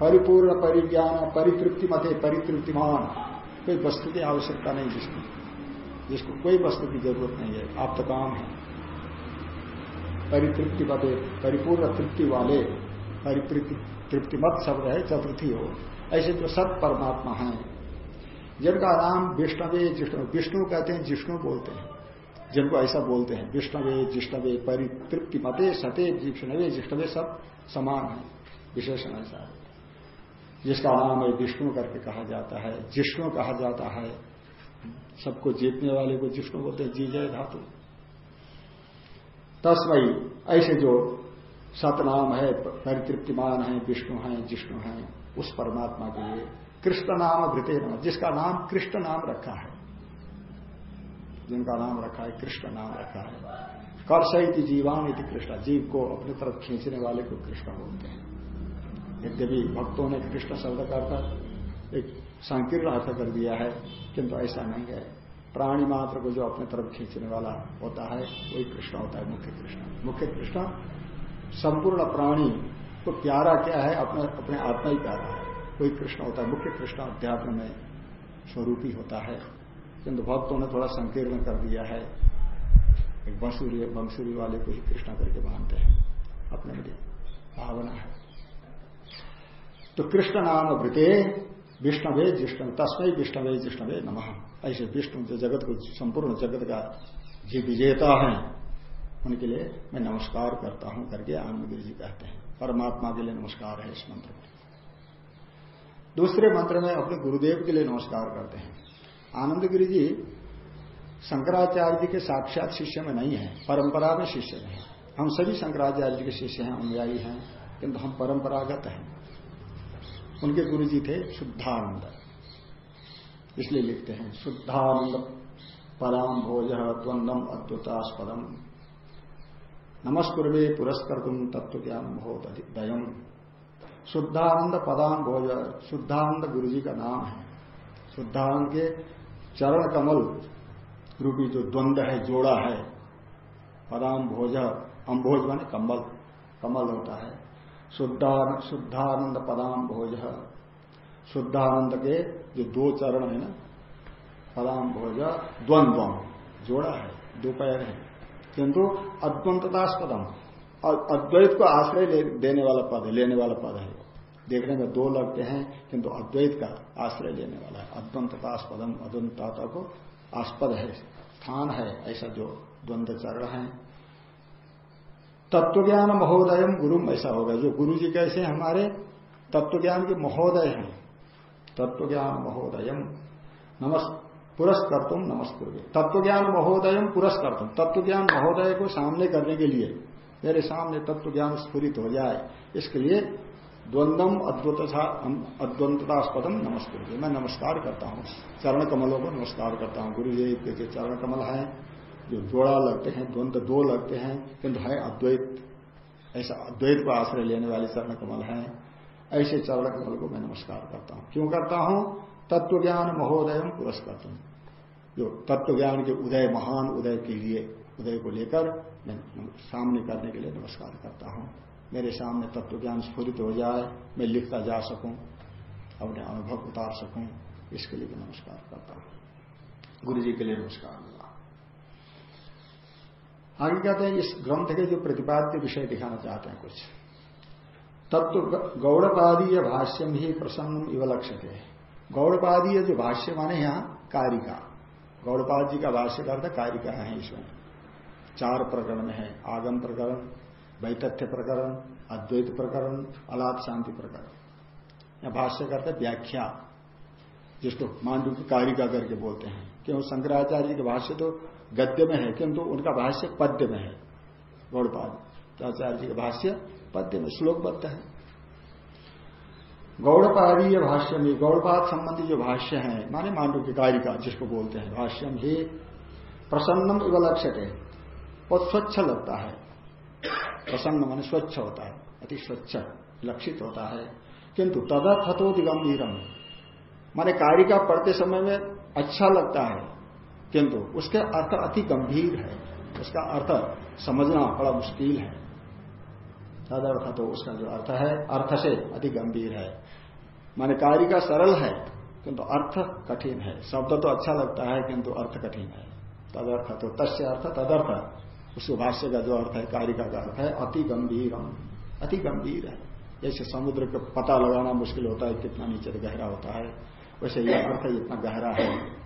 परिपूर्ण, परिज्ञान परितृप्ति मते परितृप्तिमान, कोई वस्तु की आवश्यकता नहीं जिसकी, जिसको कोई वस्तु की ज़रूरत नहीं है, आप तो काम है। परितृप्ति मते परिपूर्ण तृप्ति वाले, परितृप्ति मत शब्द है चतुर्थी हो, ऐसे जो सत परमात्मा है जिनका नाम विष्णवे जिष्णु विष्णु कहते हैं, जिष्णु बोलते हैं। जिनको ऐसा बोलते हैं, विष्णवे, जिष्णवे परितृप्ति मते सते जिष्णवे जिष्णवे सब समान है। विशेषण ऐसा है। जिसका नाम है विष्णु करके कहा जाता है। जिष्णु कहा जाता है। सबको जीतने वाले को जिष्णु बोलते हैं जी जय धातु। तस्मयी ऐसे जो सतनाम है, परितृप्तिमान है, विष्णु है, जिष्णु है, उस परमात्मा के लिए कृष्ण नाम भृते नाम, जिसका नाम कृष्ण नाम रखा है। जिनका नाम रखा है, कृष्ण नाम रखा है। कर्षयति जीवान इति कृष्ण, जीव को अपनी तरफ़ खींचने वाले को कृष्ण बोलते हैं। यद्यपि भक्तों ने कृष्ण शब्द का एक संकीर्ण अर्थ कर दिया है, किंतु ऐसा नहीं है। प्राणी मात्र को जो अपने तरफ़ खींचने वाला होता है, वही कृष्ण होता है, मुख्य कृष्ण। मुख्य कृष्ण, संपूर्ण प्राणी को प्यारा क्या है? अपने अपने आत्मा ही प्यारा है। कोई कृष्ण होता है, मुख्य कृष्ण अध्यात्म में स्वरूपी होता है। किंतु भक्तों ने थोड़ा संकीर्ण कर दिया है। एक बंसूरी बंसूरी वाले को ही कृष्ण करके मानते हैं। अपने लिए भावना है। तो कृष्ण नाम वृते, विष्णवे जिष्णु तस्मय विष्णवे जिष्णवे नम। ऐसे विष्णु जो जगत को, संपूर्ण जगत का जी विजेता है, उनके लिए मैं नमस्कार करता हूँ करके आनंद गिरी जी कहते हैं। परमात्मा के लिए नमस्कार है इस मंत्र में दूसरे मंत्र में अपने गुरुदेव के लिए नमस्कार करते हैं। आनंद गिरी जी शंकराचार्य जी के साक्षात शिष्य में नहीं है, परंपरा में शिष्य नहीं हम सभी शंकराचार्य जी के शिष्य हैं, अनुयायी हैं, किंतु हम परंपरागत हैं। उनके गुरु जी थे शुद्धानंद। इसलिए लिखते हैं, शुद्धानंद पराम भोज द्वंदम अद्भुतास्पदम। नमस्कुर्वे पुरस्कर तुम तत्व ज्ञान बहुत दयम। शुद्धानंद पदान भोज, शुद्धानंद गुरु जी का नाम है। शुद्धानंद के चरण कमल रूपी जो द्वंद है, जोड़ा है पदाम भोज अम्भोज माने कमल कमल होता है। शुद्धान, शुद्धानंद पदाम भोज, शुद्धानंद के जो दो चरण है ना पदाम भोज द्वंद्व जोड़ा है, दो पैर है। किंतु अद्वंततास्पदम अद्वैत को आश्रय देने वाला पद है, लेने वाला पद है। देखने में दो लगते हैं, किंतु अद्वैत का आश्रय लेने वाला है। अद्वंततास्पदम अद्वंतता को आस्पद है, स्थान है, ऐसा जो द्वंद्व चरण है। तत्वज्ञान महोदय गुरु ऐसा होगा। जो गुरु जी कैसे हमारे? तत्वज्ञान के महोदय हैं। तत्वज्ञान महोदय नमस् पुरस्कर्तुम नमस्कुर। तत्वज्ञान महोदय पुरस्कर्तुम तत्वज्ञान महोदय को सामने करने के लिए मेरे सामने तत्व ज्ञान स्फुरित हो जाए। इसके लिए द्वंदम अद्वत अद्वंततास्पदम नमस्कार मैं नमस्कार करता हूँ। चरण कमलों को नमस्कार करता हूँ। गुरु जी के चरण कमल है, जो जोड़ा लगते हैं, द्वंद्व दो लगते हैं, किंतु है अद्वैत। ऐसा अद्वैत को आश्रय लेने वाले चरण कमल है। ऐसे चरण कमल को मैं नमस्कार करता हूँ। क्यों करता हूँ? तत्व ज्ञान महोदय पुरस्कार जो तत्व ज्ञान के उदय, महान उदय के लिए उदय को लेकर मैं सामने करने के लिए नमस्कार करता हूँ। मेरे सामने तत्व ज्ञान स्फूरित हो जाए, मैं लिखता जा सकूँ, अपने अनुभव उतार सकूँ, इसके लिए नमस्कार करता हूँ। गुरु जी के लिए नमस्कार। मिला आगे कहते हैं, इस ग्रंथ के जो प्रतिपाद्य विषय दिखाना चाहते हैं कुछ। तत्व गौड़पादीय भाष्यम ही प्रसन्न इव लक्ष्य गौड़पादीय जो भाष्य माने यहाँ, कारिका। गौड़पाद जी का भाष्य करता कारिका है इसमें। चार प्रकरण है, आगम प्रकरण, वैतथ्य प्रकरण, अद्वैत प्रकरण, अलाप शांति प्रकरण। या भाष्य करते व्याख्या। जिसको मांडू की कारिका करके बोलते हैं। क्यों? शंकराचार्य के भाष्य तो गद्य में है, किंतु उनका भाष्य पद्य में है। गौड़पाद आचार्य जी का भाष्य पद्य में श्लोक श्लोकबद्ध है। गौड़पादीय भाष्य में, गौड़पाद संबंधी जो भाष्य है, माने मांडू की कारिका जिसको बोलते हैं, भाष्यम ही प्रसन्नम इव लक्ष्य बहुत स्वच्छ लगता है। प्रसन्न मन स्वच्छ होता है, अति स्वच्छ लक्षित होता है। किंतु तदर्थतो दिगंभीरम माने कार्य का पढ़ते समय में अच्छा लगता है, किंतु उसके अर्थ अति गंभीर है। उसका अर्थ समझना बड़ा मुश्किल है। तदर्थ तो उसका जो अर्थ है, अर्थ से अति गंभीर है। माने कार्य का सरल है, किंतु अर्थ कठिन है। शब्द तो अच्छा लगता है, किंतु अर्थ कठिन है। तदर्थ तो तस्य अर्थ तदर्थ। उस भाष्य का जो अर्थ है, कारिका का अर्थ है, अति गंभीर अति गंभीर है। जैसे समुद्र का पता लगाना मुश्किल होता है, कितना नीचे गहरा होता है। वैसे यह अर्थ है, इतना गहरा है।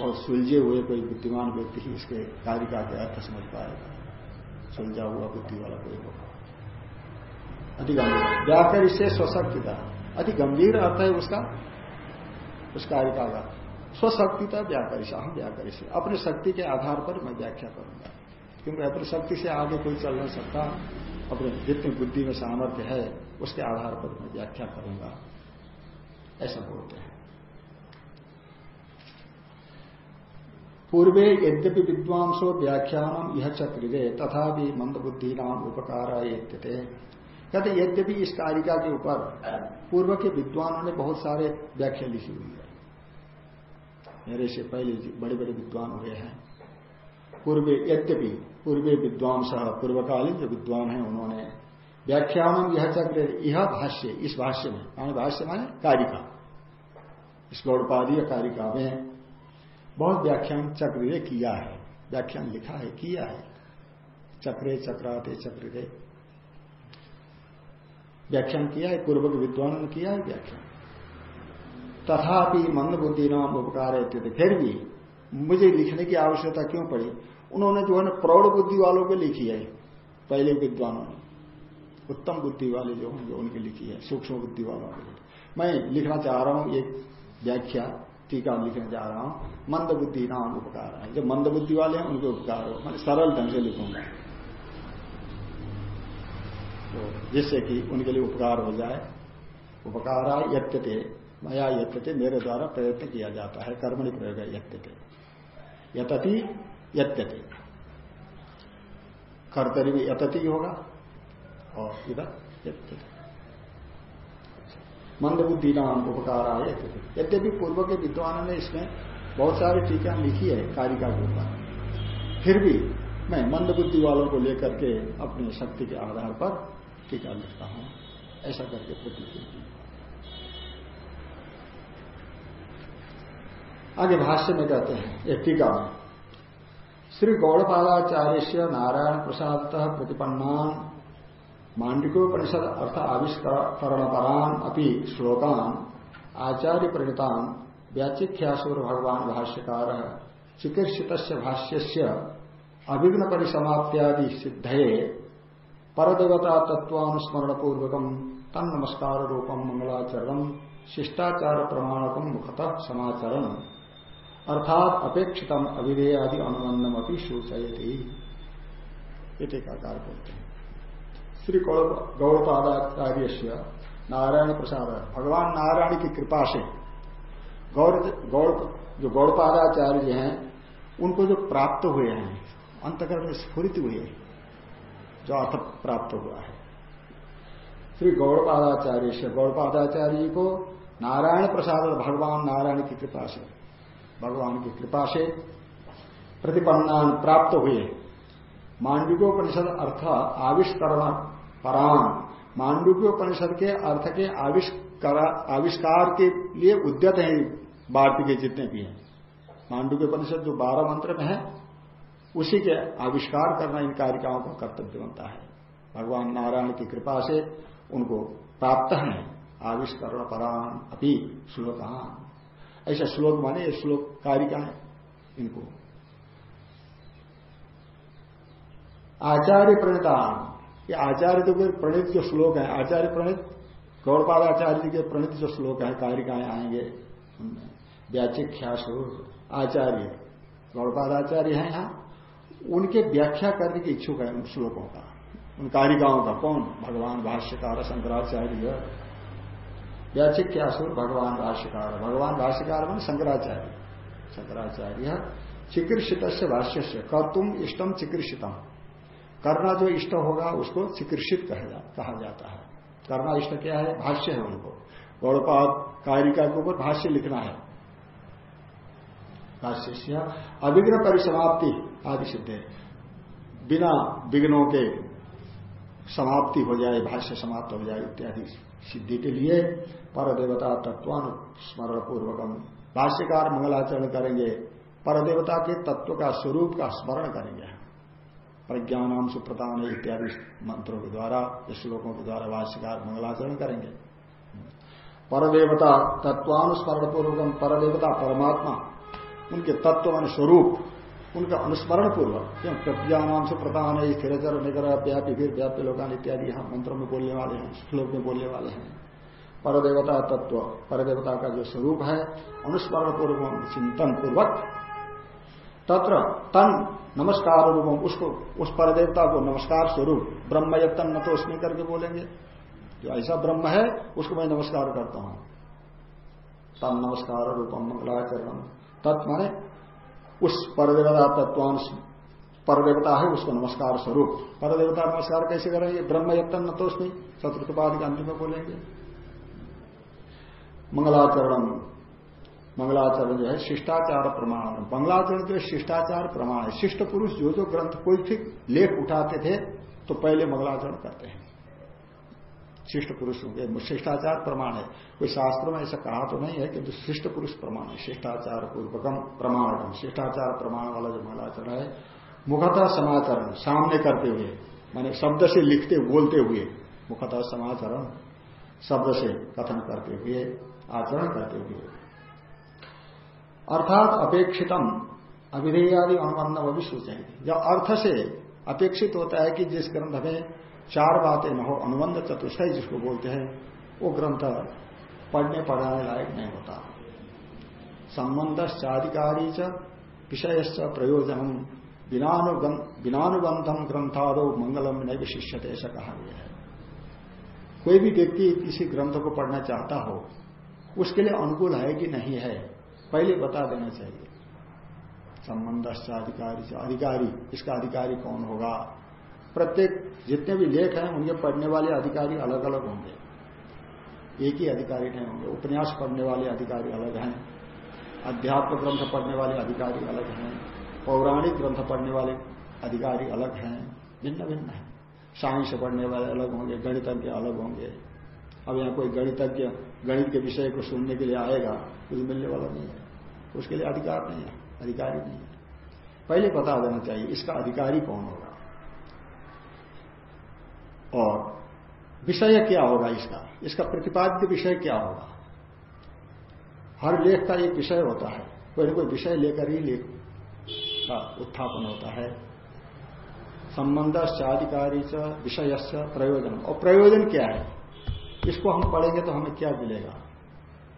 बहुत सुलझे हुए कोई बुद्धिमान व्यक्ति ही इसके कारिका के अर्थ समझ पाएगा। सुलझा हुआ बुद्धि वाला कोई होगा। अति गंभीर। व्याकर इससे स्वशक्तिता। अति गंभीर अर्थ है उसका, उस कारिका का। स्वशक्तिता व्याकरिश हम व्याकरिश अपनी शक्ति के आधार पर मैं व्याख्या करूँगा। क्योंकि अपनी शक्ति से आगे कोई चल नहीं सकता, अपने जितनी बुद्धि में सामर्थ्य है, उसके आधार पर मैं व्याख्या करूँगा। ऐसा बोलते हैं। पूर्वे यद्यपि विद्वांसो व्याख्यान यह चक्रिदे तथा भी मंदबुद्धि नाम उपकार कहते यद्यपि इस कारिका के ऊपर पूर्व के विद्वानों ने बहुत सारे व्याख्या लिखी हुई है। मेरे से पहले बड़े बड़े विद्वान हुए हैं। पूर्वे यद्यपि पूर्वे विद्वांस पूर्वकालीन जो विद्वान है, उन्होंने व्याख्यान यह चक्र, यह भाष्य, इस भाष्य में, माने भाष्य माने कारिका। इस गौड़पादीय कारिका में बहुत व्याख्यान चक्र किया है, व्याख्यान लिखा है, किया है। चक्रे चक्राते चक्रे व्याख्यान किया है पूर्व के विद्वानों ने किया है व्याख्यान। तथापि मंद बुद्धि नाम उपकार फिर भी मुझे लिखने की आवश्यकता क्यों पड़ी? उन्होंने जो है ना प्रौढ़ बुद्धि वालों को लिखी है, पहले विद्वानों ने। उत्तम बुद्धि वाले जो होंगे, उनकी लिखी है, सूक्ष्म बुद्धि वालों की मैं लिखना चाह रहा हूँ एक व्याख्या, टीका लिखने जा रहा हूँ। मंद बुद्धि नाम उपकार है। जो मंद बुद्धि वाले हैं, उनके उपकार हो। मैं सरल ढंग से लिखूँगा। तो जिससे कि उनके लिए उपकार हो जाए। उपकार यत्यते, मया यत्यते, मेरे द्वारा प्रयत्न किया जाता है। कर्मणि प्रयोग यत्यते। यतति यत्यते। कर्तरी में यतति होगा, और इधर यत्यते। मंदबुद्धि नाम उपकार आए यद्यपि पूर्व के विद्वानों ने इसमें बहुत सारी टीका लिखी है, कारिका के ऊपर। फिर भी मैं मंदबुद्धि वालों को लेकर के अपनी शक्ति के आधार पर टीका लिखता हूँ। ऐसा करके प्रतीक आगे भाष्य में कहते हैं एक टीका श्री गौड़पादाचार्य से नारायण प्रसाद प्रतिपन्नान मांडिकोपनिषद अर्थ आविष्करणपरान अपनी श्लोकान आचार्य प्रणीतान व्याचिख्यासुर भगवान भाष्यकार चिकित्सित भाष्य अभिघ्न परिसमाप्त्यादि सिद्धये परदेवता तत्वानुस्मरण पूर्वक तन नमस्कार रूपम मंगलाचरण शिष्टाचार प्रमाणकम मुखतः समाचरण अर्थात अपेक्षितम अविधेय आदि अनुबंधम अपनी सूचयती टीकाकार बोलते हैं। श्री गौड़पादाचार्य से नारायण प्रसाद, भगवान नारायण की कृपा से गौड़ गौड़ जो गौड़पादाचार्य हैं, उनको जो प्राप्त हुए हैं, अंतकरण में स्फूर्ति हुए, जो अर्थ प्राप्त हुआ है। श्री गौरपादाचार्य से गौड़पादाचार्य जी को नारायण प्रसाद और भगवान नारायण की कृपा से भगवान की कृपा से प्रतिपन्नान प्राप्त हुए। मांडविकोपनिषद अर्थ आविष्करण पराम। मांडविकोपनिषद के अर्थ के आविष्कार के लिए उद्यत हैं भारती के जितने भी हैं। मांडविकोपनिषद जो बारह मंत्र में है, उसी के आविष्कार करना इन कारिकाओं का कर्तव्य बनता है। भगवान नारायण की कृपा से उनको प्राप्त है। आविष्करण परान अभी श्लोकान ऐसा श्लोक माने, ये श्लोक कारिकाएँ इनको। आचार्य प्रणितान, ये आचार्य तो प्रणित जो श्लोक है, आचार्य प्रणित, गौड़पाद आचार्य जी के प्रणित जो श्लोक है कारिकाएँ आएँगे व्याचिख्यासु आचार्य, गौड़पाद आचार्य है यहाँ, उनके व्याख्या करने की इच्छुक है उन श्लोकों का, उन कारिकाओं का। कौन? भगवान भाष्यकार, शंकराचार्य। व्याचिख्यासुर भगवान भाष्यकार। भगवान भाष्यकार मन शंकराचार्य। शंकराचार्य चिकीर्षित से भाष्य से कर तुम इष्टम चिकीर्षितम। करना जो इष्ट होगा, उसको चिकित्सित कहा जाता है। करना इष्ट क्या है? भाष्य है उनको। गौड़पाद कारिका के ऊपर भाष्य लिखना है। भाष्य अभिग्न परिसमाप्ति आदि सिद्ध। है बिना विघ्नों के समाप्ति हो जाए, भाष्य समाप्त हो जाए, इत्यादि। सिद्धि के लिए पर देवता तत्वान स्मरण पूर्वकम भाष्यकार मंगलाचरण करेंगे पर देवता के तत्व का स्वरूप का स्मरण करेंगे। प्रज्ञानाम सुप्रतान इत्यादि मंत्रों के द्वारा, श्लोकों के द्वारा भाष्यकार मंगलाचरण करेंगे। परदेवता तत्वानुस्मरण पूर्वक परदेवता परमात्मा, उनके तत्व मान स्वरूप उनका अनुस्मरण पूर्वक क्यों प्रज्ञानाम से प्रधान है स्थिरचर निगर व्यापी फिर व्याप्य लोकान इत्यादि हम मंत्रों में बोलने वाले हैं, श्लोक में बोलने वाले हैं। परदेवता तत्व, परदेवता का जो स्वरूप है अनुस्मरण पूर्वक चिंतन पूर्वक तत्र तन नमस्कार रूपम उसको, उस परदेवता को नमस्कार स्वरूप ब्रह्म यत्न न तो उसमें करके बोलेंगे। जो ऐसा ब्रह्म है, उसको मैं नमस्कार करता हूँ। तन नमस्कार रूपम मंगलाचरण तत् माने उस परदेवता तत्वांश परदेवता है, उसको नमस्कार स्वरूप। परदेवता नमस्कार कैसे करेंगे ब्रह्म यत्न न तो उसमें चतुर्थपाद के अंत में बोलेंगे। मंगलाचरण मंगलाचरण जो है, शिष्टाचार प्रमाण। मंगलाचरण जो शिष्टाचार प्रमाण है। शिष्ट पुरुष जो जो ग्रंथ कोई ठीक लेख उठाते थे तो पहले मंगलाचरण करते हैं। शिष्ट पुरुष होंगे। शिष्टाचार प्रमाण है। कोई शास्त्र में ऐसा कहा तो नहीं है किंतु शिष्ट पुरुष प्रमाण है शिष्टाचार पूर्वकम प्रमाण शिष्टाचार प्रमाण वाला जो मंगलाचरण है, मुखता समाचरण सामने करते हुए, माने शब्द से लिखते, बोलते हुए, मुखता समाचरण शब्द से कथन करते हुए, आचरण करते हुए। अर्थात अपेक्षितम, अभिधेयादि अनुबंध वो भी सोचेंगे जब अर्थ से अपेक्षित होता है कि जिस ग्रंथ में चार बातें न हो अनुबंध चतुष्टय जिसको बोलते हैं, वो ग्रंथ पढ़ने पढ़ाने लायक नहीं होता। संबंध चाधिकारी च विषय प्रयोजन बिनानुबंधम ग्रंथादो मंगलम नहीं विशिष्यते ऐसा कहा गया है। कोई भी व्यक्ति किसी ग्रंथ को पढ़ना चाहता हो, उसके लिए अनुकूल है कि नहीं है, पहले बता देना चाहिए। संबंध अधिकारी अधिकारी, इसका अधिकारी कौन होगा? प्रत्येक जितने भी लेख हैं, उनके पढ़ने वाले अधिकारी अलग अलग होंगे। एक ही अधिकारी नहीं होंगे। उपन्यास पढ़ने वाले अधिकारी अलग हैं। अध्यात्म ग्रंथ पढ़ने वाले अधिकारी अलग हैं। पौराणिक ग्रंथ पढ़ने वाले अधिकारी अलग हैं। भिन्न भिन्न है। साइंस पढ़ने वाले अलग होंगे, गणितज्ञ अलग होंगे। अब यहाँ कोई गणितज्ञ, गणित के विषय को सुनने के लिए आएगा कुछ मिलने वाला नहीं है। उसके लिए अधिकार नहीं है, अधिकारी नहीं है। पहले बता देना चाहिए, इसका अधिकारी कौन होगा? और विषय क्या होगा इसका? इसका प्रतिपादित विषय क्या होगा? हर लेख का एक विषय होता है। कोई ना कोई विषय लेकर ही लेख का उत्थापन होता है। संबंध चाधिकारी च विषय प्रयोजन। और प्रयोजन क्या है? इसको हम पढ़ेंगे तो हमें क्या मिलेगा?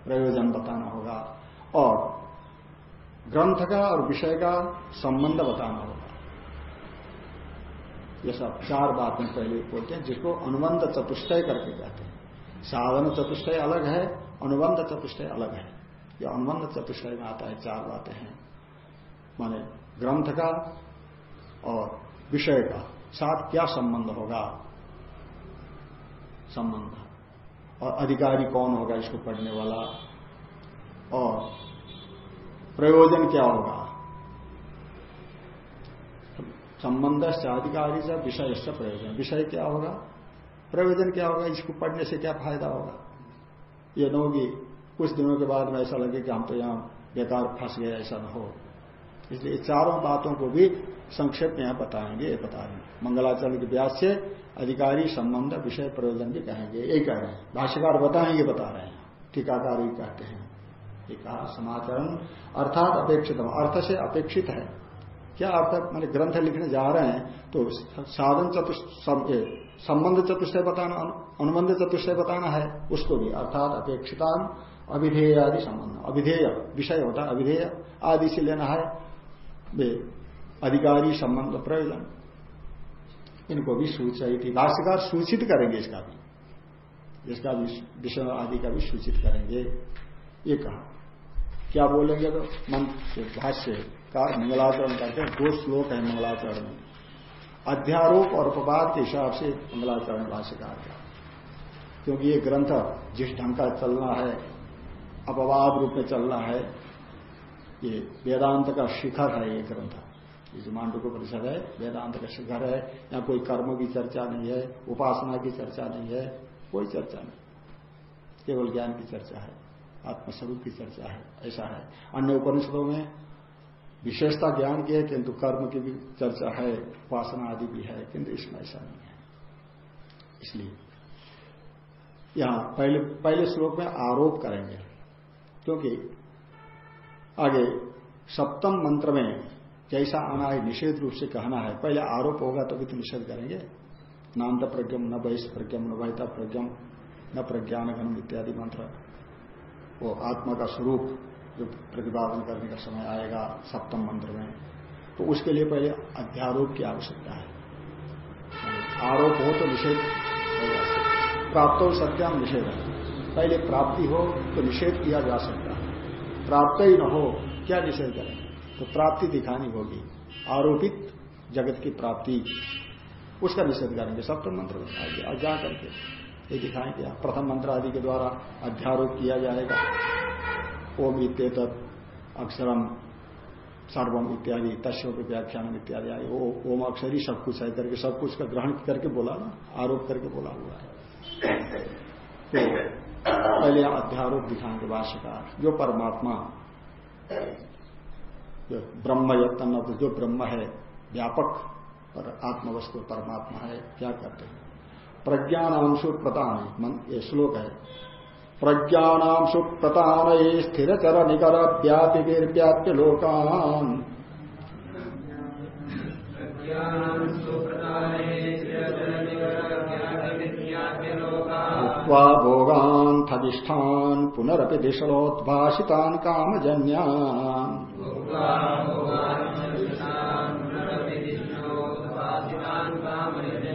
प्रयोजन बताना होगा। और ग्रंथ का और विषय का संबंध बताना होगा। ये सब चार बातें पहले बोलते हैं, जिसको अनुबंध चतुष्टय करके कहते हैं। साधन चतुष्टय अलग है, अनुबंध चतुष्टय अलग है। यह अनुबंध चतुष्टय में आता है, चार बातें हैं। माने ग्रंथ का और विषय का साथ क्या संबंध होगा? संबंध। और अधिकारी कौन होगा इसको पढ़ने वाला? और प्रयोजन क्या होगा? संबंध से अधिकारी से विषय से प्रयोजन। विषय क्या होगा? प्रयोजन क्या होगा? इसको पढ़ने से क्या फ़ायदा होगा? ये न होगी कुछ दिनों के बाद में ऐसा लगे कि हम तो यहाँ बेकार फंस गए, ऐसा न हो। इसलिए चारों बातों को भी संक्षेप में यहाँ बताएँगे, ये बता रहे मंगलाचरण के व्यास से अधिकारी, संबंध, विषय, प्रयोजन भी कहेंगे। यही कह रहे हैं। भाष्यकार बताएँगे, बता रहे हैं। टीकाकार ही कहते हैं। ये कहा, समाचरण अर्थात अपेक्षित अर्थ से अपेक्षित है। क्या अर्थ मैंने ग्रंथ लिखने जा रहे हैं तो साधन चतुष्ट संबंध चतुष्टय बताना, अनुबंध चतुष्टय बताना है, उसको भी, अर्थात अपेक्षितान अभिधेय आदि संबंध। अभिधेय, विषय होता है अभिधेय, आदि से लेना है वे अधिकारी संबंध प्रयोजन। इनको भी सूचित भाष्यकार सूचित करेंगे इसका भी। इसका भी विषय आदि का भी सूचित करेंगे। ये कहा। क्या बोलेंगे तो मन भाष्य। का मंगलाचरण करते हैं। दो श्लोक है मंगलाचरण में। अध्यारोप और अपवाद के हिसाब से मंगलाचरण भाष्यकार का। क्योंकि ये ग्रंथ जिस ढंग का चलना है, अपवाद रूप में चलना है, ये वेदांत का शिखर है ये ग्रंथ। ये जो मांडू परिषद है, वेदांत का शिखर है यहाँ कोई कर्म की चर्चा नहीं है, उपासना की चर्चा नहीं है, कोई चर्चा नहीं। केवल ज्ञान की चर्चा है, आत्मस्वरूप की चर्चा है, ऐसा है। अन्य उपनिषदों में विशेषता ज्ञान की है किंतु कर्म की भी चर्चा है उपासना आदि भी है किंतु इसमें ऐसा नहीं है। इसलिए यहाँ पहले पहले श्लोक में आरोप करेंगे क्योंकि आगे सप्तम मंत्र में जैसा आना है निषेध रूप से कहना है पहले आरोप होगा तभी तो, निषेध करेंगे। नान्त प्रज्ञम न बहिष प्रज्ञम न बहिता प्रज्ञम न प्रज्ञान इत्यादि मंत्र। वो आत्मा का स्वरूप जो प्रतिपादन करने का समय आएगा सप्तम मंत्र में तो उसके लिए पहले अध्यारोप की आवश्यकता है। आरोप हो तो निषेध प्राप्त हो सत्याम निषेध है। पहले प्राप्ति हो तो निषेध किया जा सकता है। प्राप्त ही न हो, क्या निषेध करें? तो प्राप्ति दिखानी होगी। आरोपित जगत की प्राप्ति। उसका निषेध करेंगे, सप्तम मंत्र में आगे जा करके ये दिखाएँगे। प्रथम मंत्र आदि के द्वारा अध्यारोप किया जाएगा। ओम इत्येत अक्षरम सर्वम इत्यादि तस्व व्याख्यान इत्यादि वो ओम अक्षर ही सब कुछ है करके, सब कुछ का ग्रहण करके बोला ना, आरोप करके बोला हुआ है। तो पहले अध्यारोप दिखाने दिखाएँगे भाष्यकार जो परमात्मा, जो ब्रह्म यत्न जो ब्रह्म है, व्यापक पर आत्मवस्तु परमात्मा है, क्या करते हैं? प्रज्ञान अंशु प्रतान ये श्लोक है। प्रज्ञानाम सुप्रतान स्थिर चर निकर व्याप्य लोकान भोगान थदिष्ठान पुनरपि दिशलोद्भाषितान कामजन्यान।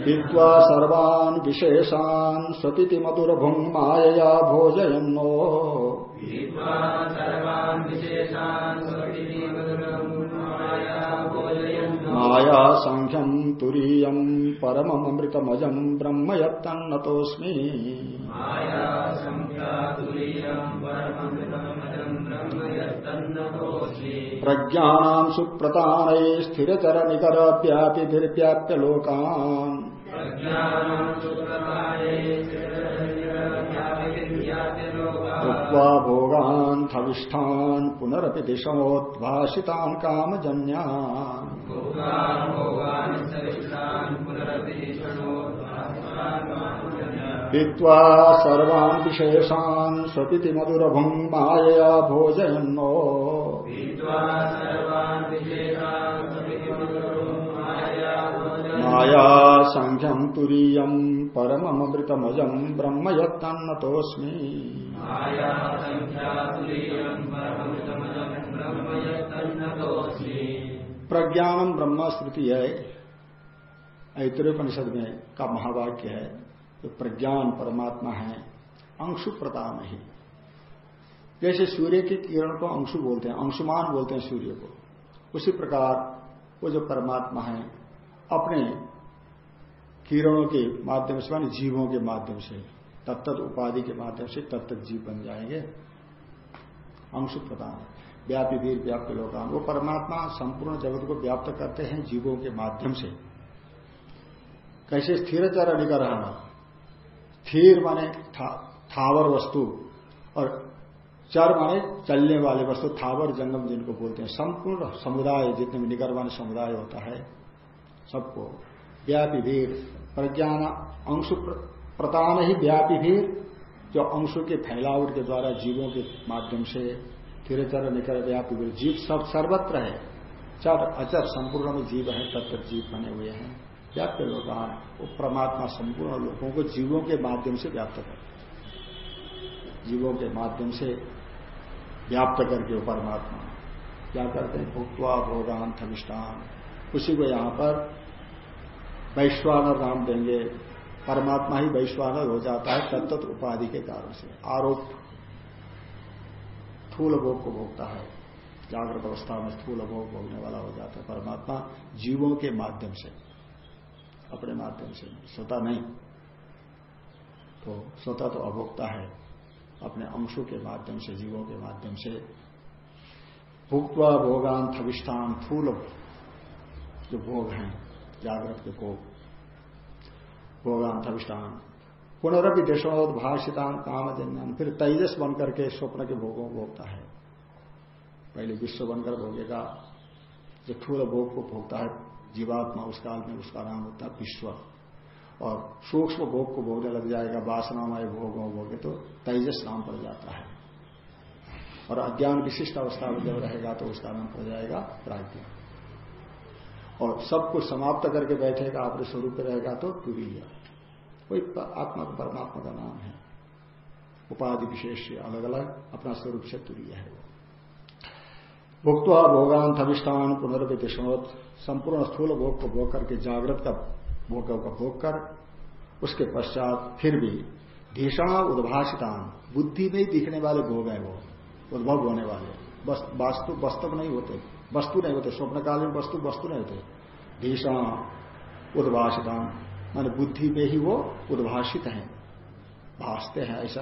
विद्वा सर्वान् विशेषान् स्वपिति मधुरभुङ् मायया भोजयन्नो। माया सङ्ख्यम् तुरीयम् परममृतमजम् ब्रह्म यत्तन्नतोऽस्मि प्रज्ञानाम् सुप्रतानै स्थिरचर निकर लोकान्। उक्वा भोगान् थविष्ठान् पुनरपि दिशमोद्भाषितान् कामजन्यान्। विद्वा सर्वान् विशेषान् स्वपिति मधुरभुङ् मायया भोजयन्नो। माया संख्यम तुरीयम परममृतमजम ब्रह्म यत्तन्नतोस्मी प्रज्ञानम ब्रह्म श्रुति है। ऐतरोपनिषद में का महावाक्य है जो तो प्रज्ञान परमात्मा है अंशु प्रतान ही। जैसे सूर्य की किरण को अंशु बोलते हैं अंशुमान बोलते हैं सूर्य को। उसी प्रकार वो जो परमात्मा है अपने किरणों के माध्यम से मान जीवों के माध्यम से तत्त उपाधि के माध्यम से तत्त जीव बन जाएँगे। अंश प्रदान। व्यापी वीर व्याप्त लोकान। वो परमात्मा संपूर्ण जगत को व्याप्त करते हैं जीवों के माध्यम से। कैसे स्थिर चर रहना स्थिर माने था, थावर वस्तु और चर माने चलने वाले वस्तु। थावर जंगम जिनको बोलते हैं। संपूर्ण समुदाय जितने भी माने समुदाय होता है सबको। व्यापी भीड़ प्रज्ञान अंश प्रतान ही व्यापी भी जो अंशों के फैलावट के द्वारा जीवों के माध्यम से धीरे चर निकल व्यापी भी जीव सब सर्वत्र है। चर, अचर, संपूर्ण में जीव है तत्व जीव बने हुए हैं। व्याप्य लोग परमात्मा संपूर्ण लोगों को जीवों के माध्यम से व्याप्त करते जीवों के माध्यम से व्याप्त करके परमात्मा क्या करते हैं? भुक्वा भोगान, थमिष्ठान। उसी को यहाँ पर वैश्वानर नाम देंगे। परमात्मा ही वैश्वानर हो जाता है तत्त उपाधि के कारण से। आरोप स्थूल भोग को भोगता है। जागृत अवस्था में स्थूल भोग भोगने वाला हो जाता है परमात्मा जीवों के माध्यम से। अपने माध्यम से। स्वतः नहीं। तो स्वतः तो अभोक्ता है। अपने अंशों के माध्यम से, जीवों के माध्यम से। भुक्वा भोगान थविष्ठान थूल जो भोग हैं जागृत के भोग भोगांत अभिष्ठान पुनरअपि देशोद्भाषितान काम जन्यान फिर तेजस बनकर के स्वप्न के भोगों को भोगता है। पहले विश्व बनकर भोगेगा जो थूल भोग को भोगता है, जीवात्मा उस काल में उसका नाम होता है विश्व। और सूक्ष्म भोग को भोगने लग जाएगा, वासनामय भोगों भोगे तो तेजस नाम पड़ जाता है। और अज्ञान विशिष्ट अवस्था में जब रहेगा तो उसका नाम पड़ जाएगा प्राज्ञा और सब कुछ समाप्त करके बैठेगा अपने स्वरूप रहेगा तो तुरीय वही आत्मा का परमात्मा का नाम है। उपाधि विशेष अलग अलग अपना स्वरूप से तुरीय है वो। भुक्वा भोगान थविष्ठान पुनर्विदिशोत। संपूर्ण स्थूल भोग को भोग करके जागृत का भोग का भोग कर, उसके पश्चात फिर भी भीषण उद्भाषितान। बुद्धि में ही दिखने वाले भोग है वो, उद्भव होने वाले। वास्तु, वास्तव नहीं होते। वस्तु नहीं होते। स्वप्नकालीन वस्तु वस्तु नहीं होते। भीषण उद्भाषितान मान बुद्धि में ही वो उद्भाषित हैं। भाषते हैं ऐसा।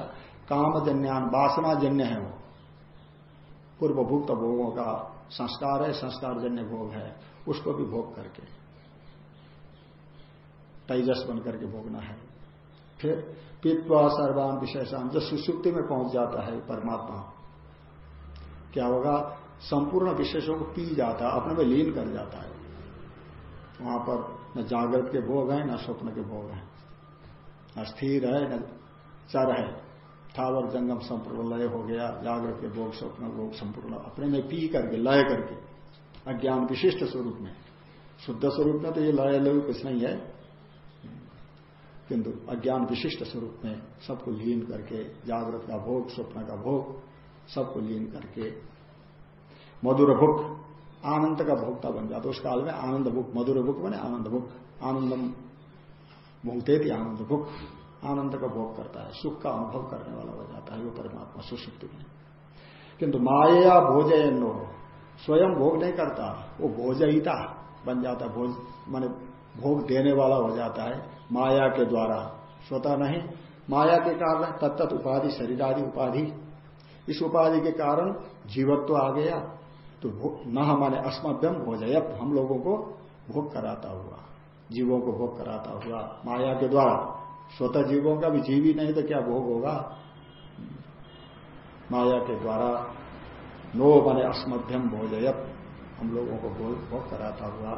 कामजन्यान, वासनाजन्य है वो। पूर्वभुक्त भोगों का संस्कार है, संस्कारजन्य भोग है। उसको भी भोग करके, तेजस बन करके भोगना है। फिर पित्वा सर्वान विशेषान, जो सुसुप्ति में पहुँच जाता है परमात्मा, क्या होगा? संपूर्ण विशेषों को पी जाता है, अपने में लीन कर जाता है। वहाँ पर न जागृत के भोग है, न स्वप्न के भोग है। न स्थिर है, न चर है। थावर जंगम संपूर्ण लय हो गया, जागृत के भोग, स्वप्न भोग संपूर्ण अपने में पी करके, लय करके, अज्ञान विशिष्ट स्वरूप में। शुद्ध स्वरूप में तो ये लय लय कुछ नहीं है। किंतु अज्ञान विशिष्ट स्वरूप में सबको लीन करके, जागृत का भोग, स्वप्न का भोग, सबको लीन करके। मधुर भुक आनंद का भोक्ता बन जाता उस काल में आनंद भुक मधुर भुक बने, आनंद भुक आनंदम भूते थी, आनंद भुक आनंद का भोग करता है, सुख का अनुभव करने वाला हो जाता है, वो परमात्मा सुशुक्ति में किंतु माया भोजयन स्वयं भोग नहीं करता, वो भोजयिता बन जाता भोज, माने भोग देने वाला हो जाता है, माया के द्वारा, स्वतः नहीं। माया के कारण तत्त उपाधि शरीर आदि उपाधि। इस उपाधि के कारण जीवत्व आ गया तो न हमारे अस्मभ्यम जाए हम लोगों को भोग कराता हुआ, जीवों को भोग कराता हुआ, माया के द्वारा। स्वतः जीवों का भी जीव नहीं तो क्या भोग होगा? माया के द्वारा नो माने अस्मभ्यम भोजयत, हम लोगों को भोग कराता हुआ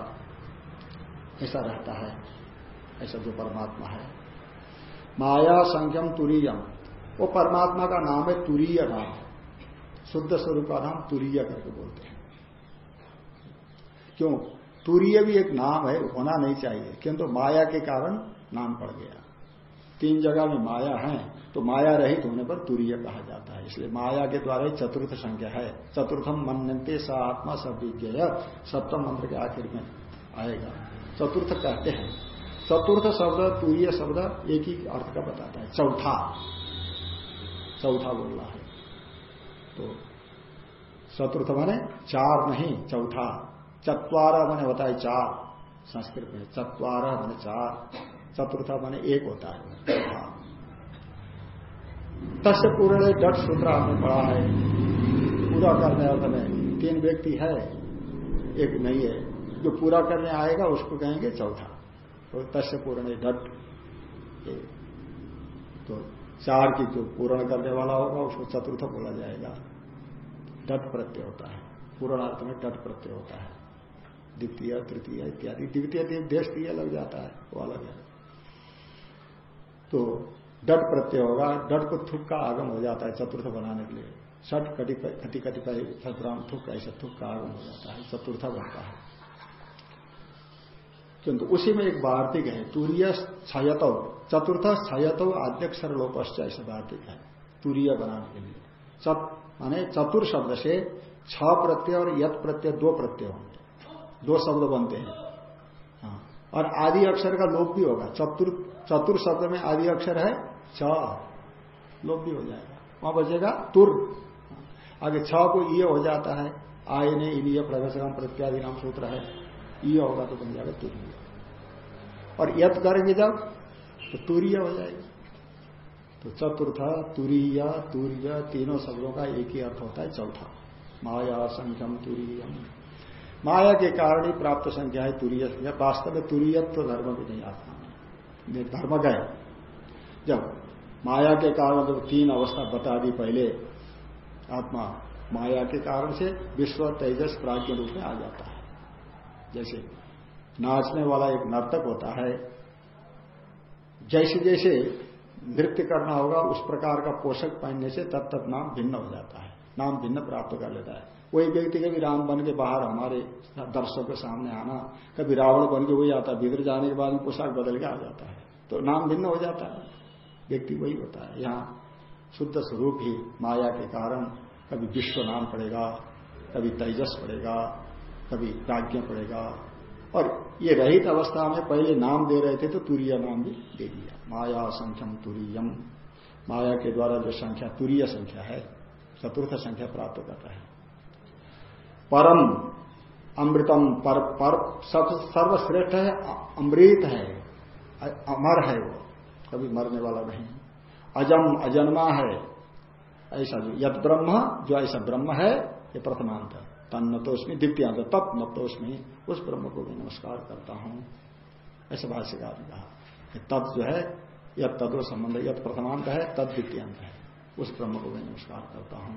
ऐसा रहता है, ऐसा जो परमात्मा है। माया संख्यम तुरीयम, वो परमात्मा का नाम है तुरीय नाम शुद्ध स्वरूप का नाम तुरीय करके बोलते हैं। क्यों? तुरीय भी एक नाम है, होना नहीं चाहिए। किंतु तो माया के कारण नाम पड़ गया। तीन जगह में माया है तो माया रहित होने पर तुरीय कहा जाता है। इसलिए माया के द्वारा ही चतुर्थ संख्या है। चतुर्थम मनते स आत्मा सब विज्ञ सप्तम मंत्र के आखिर में आएगा। चतुर्थ कहते हैं। चतुर्थ शब्द, तुरीय शब्द एक ही अर्थ का बताता है। चौथा। चौथा बोलना है। तो चतुर्थ माने चार नहीं, चौथा। चतवारा मैंने होता है चार। संस्कृत में चतवारा मैंने चार। चतुर्था मैंने एक होता है। हाँ। तस्य पूर्ण डट सूत्र आपने पढ़ा है। पूरा करने अर्थ में तीन व्यक्ति है। एक नहीं है। जो पूरा करने आएगा, उसको कहेंगे चौथा। तो तस्य पूर्ण डट तो चार की जो पूर्ण करने वाला होगा, उसको चतुर्थ बोला जाएगा। डट प्रत्यय होता है। पूर्णार्थ में डट प्रत्यय होता है। द्वितीय, तृतीय इत्यादि। द्वितीय देश दिया लग जाता है, वो अलग है। तो डट प्रत्यय होगा। डट को थुक का आगम हो जाता है चतुर्थ बनाने के लिए। षट कति कतिपय चतुराम थुक, ऐसा थुक का आगम हो जाता है। चतुर्थ बनता है। किंतु उसी में एक वार्तिक है, तूर्य छयत चतुर्थ छयत आद्यक्षर लोपश्च ऐसा वार्तिक है, तूर्य बनाने के लिए। चत, माने चतुर शब्द से छ प्रत्यय और यत प्रत्यय दो प्रत्यय होंगे, दो शब्द बनते हैं। हाँ और आदि अक्षर का लोप भी होगा, चतुर चतुर शब्द में आदि अक्षर है, छ, लोप भी हो जाएगा। वहाँ बचेगा तुर। आगे छ को ये हो जाता है, आय ने इलिय प्रवेशम प्रत्यादि नाम सूत्र है। ये होगा तो बन जाएगा तुरीय और यत करेंगे जब तो तुरीय हो जाएगी। तो चतुर्थ, तुरीय तुरीय, तीनों शब्दों का एक ही अर्थ होता है चौथा। माया संख्यम तुरीयम। माया के कारण ही प्राप्त संख्या है तुरीय। संख्या वास्तव में तुरीयत्व तो धर्म भी नहीं आता। धर्म गए। जब माया के कारण जब तीन अवस्था बता दी पहले, आत्मा माया के कारण से विश्व तेजस प्राज्ञ रूप में आ जाता है। जैसे नाचने वाला एक नर्तक होता है, जैसे जैसे नृत्य करना होगा, उस प्रकार का पोषक पहनने से तब तक नाम भिन्न हो जाता है, नाम भिन्न प्राप्त कर लेता है। वही व्यक्ति कभी राम बन के बाहर हमारे दर्शकों के सामने आना, कभी रावण बन के वही आता है भीतर जाने के बाद पोशाक बदल के आ जाता है तो नाम भिन्न हो जाता है। व्यक्ति वही होता है। यहाँ शुद्ध स्वरूप ही माया के कारण कभी विश्व नाम पड़ेगा, कभी तेजस पड़ेगा कभी प्राज्ञ पड़ेगा। और ये रहित अवस्था में पहले नाम दे रहे थे तो तुरीय नाम भी दे दिया। माया संख्यम तुरीयम। माया के द्वारा जो संख्या तुरीय संख्या है चतुर्थ संख्या प्राप्त करता है। परम अमृतम पर, पर सब सर्वश्रेष्ठ है अमृत है अमर है वो। कभी मरने वाला नहीं। अजम अजन्मा है ऐसा जो यद ब्रह्म जो ऐसा ब्रह्म है ये प्रथमांत तन तो उसमें द्वितीयांत तप उसमें उस ब्रह्म को मैं नमस्कार करता हूँ। ऐसे भाष्यकार ने कहा तत् जो है, यद तदो संबंध, यद प्रथमांत है, तद द्वितीयांत है। उस ब्रह्म को मैं नमस्कार करता हूँ।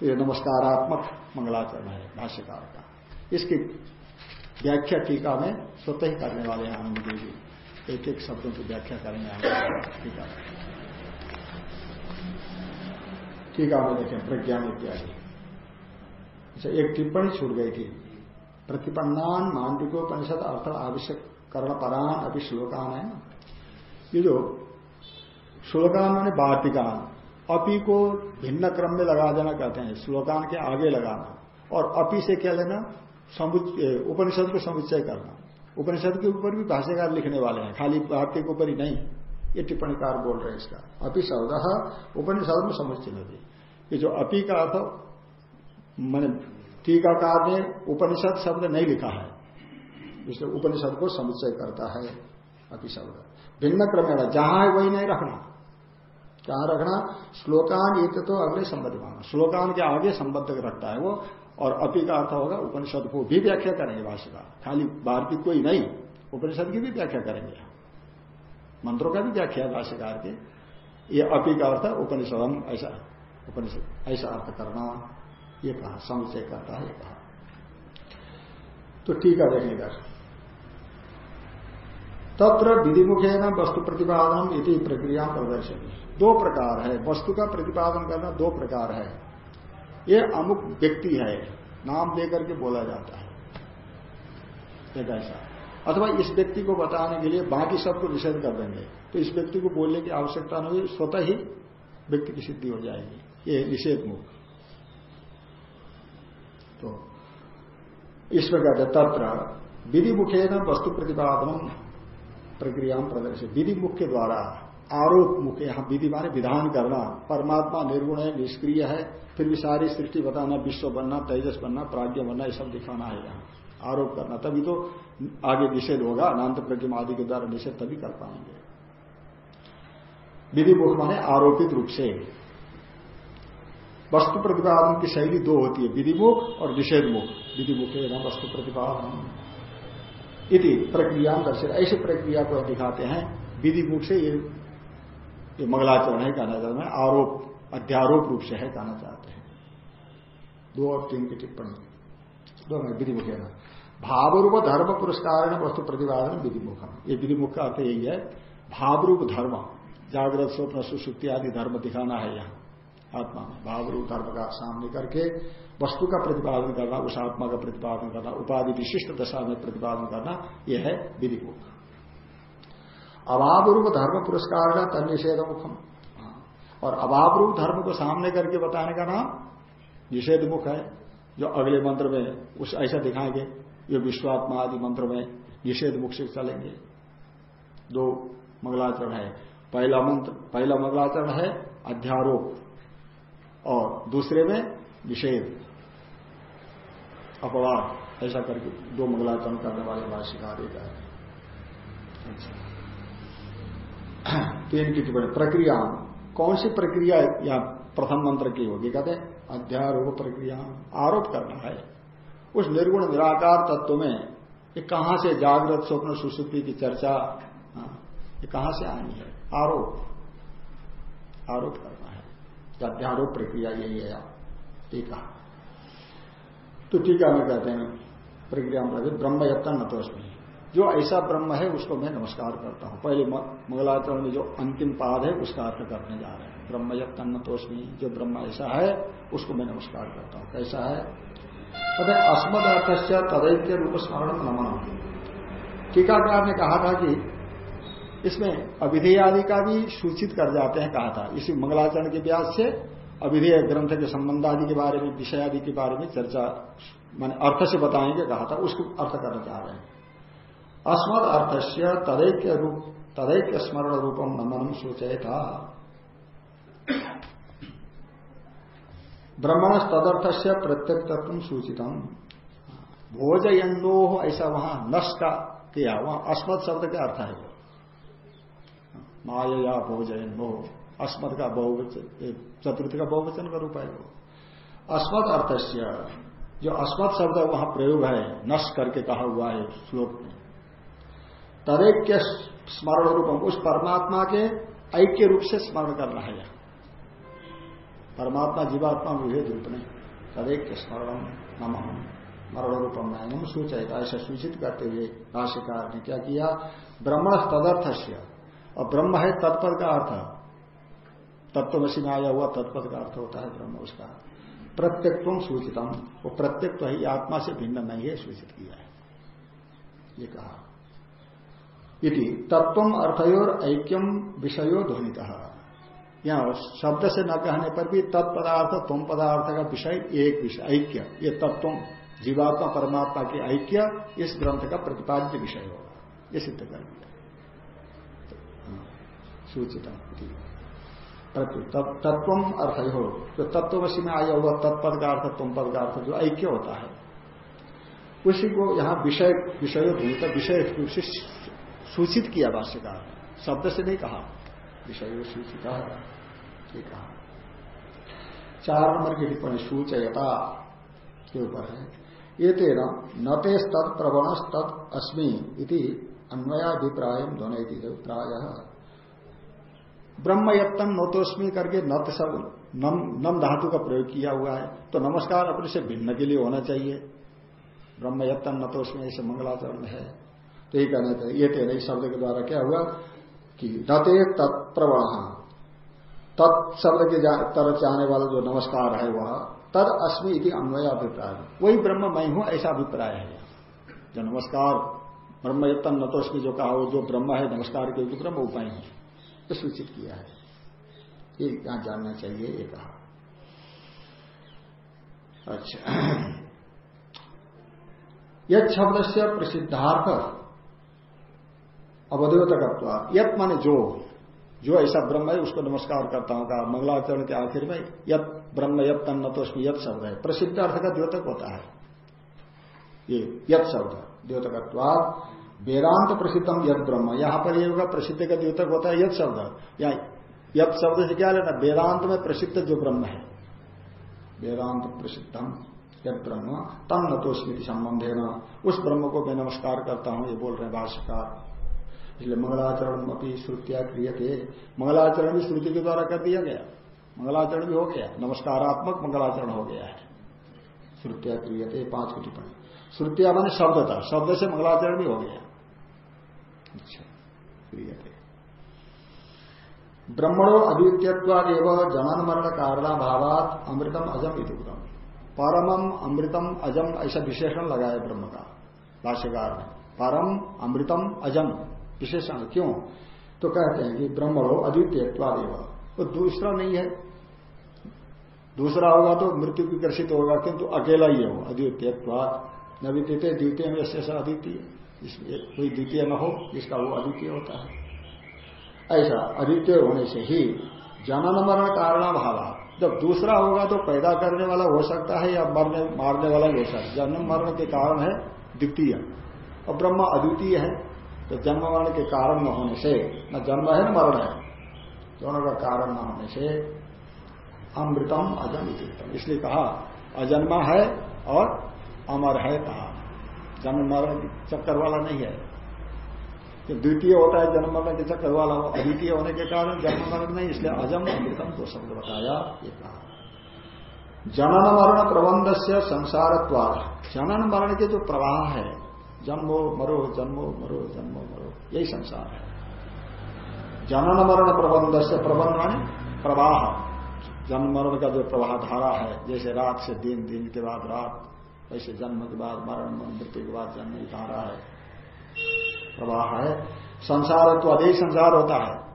तो ये नमस्कारात्मक मंगलाचरण है भाष्यकार का। इसकी व्याख्या टीका में स्वतः करने वाले हैं आनंद देवी। एक एक शब्दों की व्याख्या करेंगे टीका टीका में देखें, प्रज्ञान इत्यादि। अच्छा एक टिप्पणी छूट गई थी। प्रतिपन्नान मांडिकोपनिषद अर्थ आवश्यक कर्ण परान अभी श्लोकान है ये जो श्लोकान मैंने वार्तिकान, अपी को भिन्न क्रम में लगा देना कहते हैं, श्लोकान के आगे लगाना, और अपी से क्या लेना? उपनिषद को समुच्चय करना। उपनिषद के ऊपर भी भाष्यकार लिखने वाले हैं, खाली भारतीय के ऊपर ही नहीं, ये टिप्पणीकार बोल रहे हैं इसका। अपी शब्द उपनिषद में समुच्चय नदी ये जो अपी का अर्थ मैंने टीकाकार ने उपनिषद शब्द नहीं लिखा है। इसलिए उपनिषद को समुच्चय करता है अपी शब्द। भिन्न क्रमेण जहाँ है वही नहीं रखना। कहाँ रखना, श्लोकान एक तो अगले संबद्ध माना। श्लोकान के आगे संबद्ध रखता है वो, और अपी का अर्थ होगा उपनिषद को भी व्याख्या करेंगे भाषा खाली भारतीय कोई नहीं, उपनिषद की भी व्याख्या करेंगे। मंत्रों का भी व्याख्या भाष्यकार के। ये अपी का अर्थ उपनिषदम, ऐसा, उपनिषद, ऐसा अर्थ करना। ये कहा, संशय करता है, ये कहा। तो ठीक है देखेगा तत्र विधिमुखे न वस्तु प्रतिपादन इति प्रक्रिया प्रदर्शन। दो प्रकार है। वस्तु का प्रतिपादन करना दो प्रकार है। ये अमुक व्यक्ति है, नाम देकर के बोला जाता है। एक ऐसा। अथवा इस व्यक्ति को बताने के लिए बाकी सबको निषेध कर देंगे। तो इस व्यक्ति को बोलने की आवश्यकता नहीं, स्वतः ही व्यक्ति की सिद्धि हो जाएगी। ये निषेध मुख। तो इसमें कहते तत्र विधि मुखे न वस्तु प्रतिपादन प्रक्रिया प्रदर्शित विधि मुख के द्वारा आरोप मुख यहाँ विधि माने विधान करना। परमात्मा निर्गुण है, निष्क्रिय है, फिर भी सारी सृष्टि बताना, विश्व बनना, तेजस बनना, प्राज्ञ बनना, ये सब दिखाना है यहाँ। आरोप करना। तभी तो आगे निषेध होगा, अनंत प्रज्ञा आदि के द्वारा निषेध तभी कर पाएँगे। विधि मुख माने आरोपित रूप से। वस्तु प्रतिपादन की शैली दो होती है विधिमुख और निषेध मुख विधि मुख है वस्तु प्रतिपादन। इति प्रक्रिया दर्शित ऐसी प्रक्रिया को दिखाते हैं। विधि मुख से ये, ये मंगलाचरण है कहना चाहते हैं। आरोप अध्यारोप रूप से है कहना चाहते हैं। दो और तीन की टिप्पणी। दो में विधि मुख है भावरूप धर्म पुरस्कार वस्तु प्रतिपादन विधि मुखम ये विधि मुख का अर्थ यही है। भावरूप धर्म जागृत स्वप्न सुसुप्ति आदि धर्म दिखाना है यहाँ। आत्मा। में भाव रूप धर्म का सामने करके वस्तु का प्रतिपादन करना, उस आत्मा का प्रतिपादन करना, उपाधि विशिष्ट दशा में प्रतिपादन करना यह है विधि मुख अभाव रूप धर्म पुरस्कार का तन निषेध मुखम। और अभाव रूप धर्म को सामने करके बताने का नाम निषेध मुख है, जो अगले मंत्र में उस ऐसा दिखाएँगे ये विश्वात्मा आदि मंत्र में निषेध मुख से चलेंगे। दो मंगलाचरण है। पहला मंत्र, पहला मंगलाचरण है अध्यारोप। और दूसरे में निषेध अपवाद ऐसा करके दो मंगलाचरण करने वाले भाषिकार एक है। अच्छा। तीन की टिप्पणी प्रक्रिया कौन सी प्रक्रिया या प्रथम मंत्र की होगी? कहते अध्यारोप प्रक्रिया आरोप करना है। उस निर्गुण निराकार तत्व में ये कहाँ से जागृत स्वप्न सुश्रुति की चर्चा हाँ, ये कहाँ से आनी है? आरोप। आरोप करना है। अध्यारोप प्रक्रिया यही है टीका तो टीका में कहते हैं, प्रक्रिया में ब्रह्म यत्न न तो जो ऐसा ब्रह्म है, उसको मैं नमस्कार करता हूँ। पहले मंगलाचरण में जो अंतिम पाद है, उसका अर्थ करने जा रहे हैं। ब्रह्म यत्न तोस्मी जो ब्रह्म ऐसा है, उसको मैं नमस्कार करता हूँ। कैसा है? अतः अस्मद अर्थ से तदैक्य रूप स्मरण नमन टीकाकार ने कहा था कि इसमें अविधेय आदि का भी सूचित कर जाते हैं, कहा था। इसी मंगलाचरण के ब्याज से अविधेय ग्रंथ के संबंध आदि के बारे में, विषय आदि के बारे में चर्चा, मैंने अर्थ से बताएँगे, कहा था। उसको अर्थ करना चाह रहे हैं। अस्मद अर्थ से तदैक्य रूप, तदैक्य स्मरण रूपम नमनम सूचय था ब्रह्मण तदर्थ से प्रत्यक तत्व सूचितम। भोजयनो ऐसा वहाँ का किया। वहाँ अस्मद शब्द का अर्थ है माया भोजन वो अस्मद का बहुवचन चतुर्थ का बहुवचन का रूप है वो। अस्मद अर्थस्य, जो अस्मद शब्द वहाँ प्रयोग है नश करके कहा हुआ है श्लोक में। तदैक्य स्मरण रूपम, उस परमात्मा के ऐक्य रूप से स्मरण करना है। परमात्मा जीवात्मा विभेद रूप में, तदैक्य स्मरण नम। मरण रूपम नयनम सूचित ऐसा सूचित करते हुए भाष्यकार ने क्या किया? ब्रह्मण तदर्थ और ब्रह्म है तत्पद का अर्थ। तत्वमसी में आया हुआ तत्पद का अर्थ होता है ब्रह्म, उसका प्रत्यक्व सूचितम। वो प्रत्यक्व तो ही आत्मा से भिन्न नहीं है, सूचित किया है। ये कहा। इति तत्व अर्थयोर ऐक्यम विषयो ध्वनित। यहाँ शब्द से न कहने पर भी तत्पदार्थ तुम पदार्थ का विषय, एक विषय, ऐक्य, ये तत्व, जीवात्मा, परमात्मा के ऐक्य, इस ग्रंथ का प्रतिपाद्य विषय होगा। ये सिद्ध कर दिया। सूचित तत्व अर्थ हो जो तत्वशी में आया हुआ तत्पद का अर्थ तुम पद का अर्थ जो ऐक्य होता है। उसी को यहाँ विषय विषय भूमिका विषय सूचित किया भाष्यकार शब्द से नहीं कहा। विषय सूचित कहा। चार नंबर की टिप्पणी सूचयता के ऊपर है। ये तेरा न तेज तत् प्रवण तत् अस्मी इति अन्वयाभिप्राय ध्वनि प्राय ब्रह्म यत्न नोतोस्मी करके नत सब नम नम धातु का प्रयोग किया हुआ है। तो नमस्कार अपने से भिन्न के लिए होना चाहिए। ब्रह्म यत्न नतोस्मी ऐसे मंगलाचरण है। तो ये कहना चाहिए, ये तेरे शब्द के द्वारा क्या हुआ कि नते तत्प्रवाह। तत्शब्द के तरफ़ जाने वाला जो नमस्कार है वह, तद अस्मी इति अन्वय अभिप्राय। वही ब्रह्म मैं हूँ, ऐसा अभिप्राय है। जो नमस्कार ब्रह्म यत्न नतोस्मी जो कहा, वो जो ब्रह्म है, नमस्कार के ब्रह्म उपाय है। तो सूचित किया है ये यहाँ जानना चाहिए ये कहा। अच्छा। यद शब्द से प्रसिद्धार्थ अवधोतकत्व। यत माने जो जो ऐसा ब्रह्म है, उसको नमस्कार करता हूँ, कहा मंगलाचरण के आखिर में यत ब्रह्म, यत उसमें यत शब्द है। प्रसिद्ध अर्थ का द्योतक होता है। ये यद शब्द द्योतकत्वाद वेदांत प्रसिद्धम यद ब्रह्म। यहाँ पर ये होगा, प्रसिद्ध का द्योतक होता है, यद शब्द। या यद शब्द से क्या लेना? वेदांत में प्रसिद्ध जो ब्रह्म है। वेदांत प्रसिद्धम यद ब्रह्म। तम न तो स्मृति संबंध न उस ब्रह्म को मैं नमस्कार करता हूँ, ये बोल रहे भाष्यकार। इसलिए मंगलाचरण अपनी श्रुतिया क्रिय थे मंगलाचरण भी श्रुति के द्वारा कर दिया गया। मंगलाचरण भी हो गया। नमस्कारात्मक मंगलाचरण हो गया है। श्रुतिया क्रिय थे पाँच की टिप्पणी। श्रुतिया मैंने शब्द था शब्द से मंगलाचरण भी हो गया। अच्छा क्रिय थे ब्रह्मणो अद्वितीयवाद एवं जनन मरण कारणाभावात अमृतम अजम इतम परमम अमृतम अजम, ऐसा विशेषण लगाया ब्रह्म का, भाष्यकार ने। परम अमृतम अजम, विशेषण, क्यों? तो कहते हैं कि ब्रह्म हो अद्वितीयत्वाद एवं वो दूसरा नहीं है। दूसरा होगा तो मृत्यु विकर्षित होगा, किंतु अकेला ही हो अद्वितीयत्वाद न द्वितीय में अद्वितीय इसलिए कोई द्वितीय न हो, जिसका वो अद्वितीय होता है। ऐसा अद्वितीय होने से ही जनन मरण कारण भावा जब दूसरा होगा तो पैदा करने वाला हो सकता है या मरने, मारने वाला भी हो सकता है। जन्म मरण के कारण है द्वितीय। और ब्रह्म अद्वितीय है तो जन्म मरण के कारण न होने से, न जन्म है, न मरण है। दोनों का कारण न होने से अमृतम अजम इसलिए कहा, अजन्मा है और अमर है कहा। जन्म मरण चक्कर वाला नहीं है। कि द्वितीय होता है जन्म मरण के चक्कर वाला अद्वितीय होने के कारण जन्म मरण नहीं, इसलिए अजम अमृतम को शब्द बताया ये कहा। जनन मरण प्रबंध से संसार जनन मरण के जो प्रवाह है, जन्मो मरो जन्मो मरो जन्मो मरो, यही संसार है। जनन मरण प्रबंध से प्रबंध प्रवाह। जन्म मरण का जो प्रवाह धारा है, जैसे रात से दिन दिन के बाद रात वैसे जन्म के बाद, मरण मृत्यु के बाद जन्म धारा है? प्रवाह है। संसार तो अधिक संसार होता है।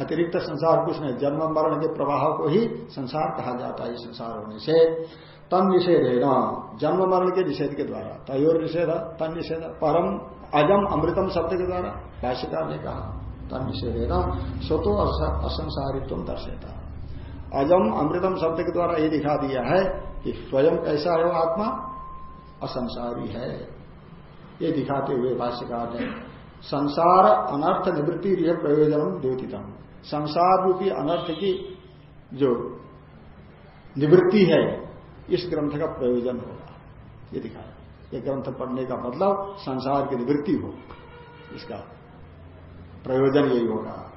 अतिरिक्त संसार कुछ नहीं। जन्म, मरण के प्रवाह को ही संसार कहा जाता है संसार होने से। तन निषेध है न। जन्म, मरण के निषेध के द्वारा। तयोर निषेध, तन निषेध, परम, अजम, अमृतम शब्द के द्वारा। भाष्यकार ने कहा, तन निषेध है न। स्वतो असंसारित्व दर्शेता अजम अमृतम शब्द के द्वारा ये दिखा दिया है कि स्वयं कैसा है वो आत्मा? असंसारी है। ये दिखाते हुए भाष्यकार ने, संसार अनर्थ निवृत्ति रिह प्रयोजन द्योतितम। संसार रूपी अनर्थ की जो निवृत्ति है, इस ग्रंथ का प्रयोजन होगा। ये दिखाया। ये ग्रंथ पढ़ने का मतलब संसार की निवृत्ति हो। इसका प्रयोजन यही होगा।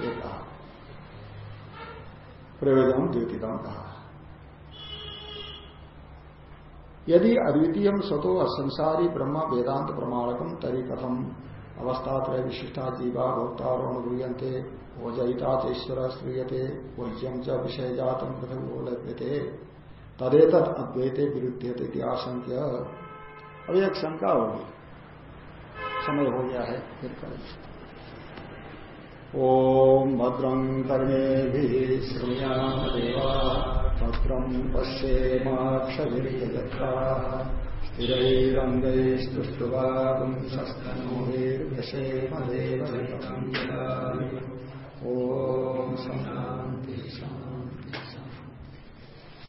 ये कहा। प्रयोजन द्योतितम कहा। यदि अद्वितीय स्वतो असंसारी ब्रह्म वेदांत प्रमाणकम तरी कथम? अवस्थात्रय विशिष्टा जीवा भोक्तारो अनुभूयते ओजयितात ईश्वर श्रूयते वह्यम च विषय जातम कथम लभ्यते तदेत अद्वैते विरुद्ध आशंक्य अब एक शंका होगी। समय हो गया है, फिर करें ओम भद्रं कर्णे श्रृणुयादेवा भद्रं पश्येमाक्षभिर्यथा स्थिरैरङ्गैस्तुष्टुवागुंसस्तनोभिर्व्यशेमदेवम् ॐ शान्ति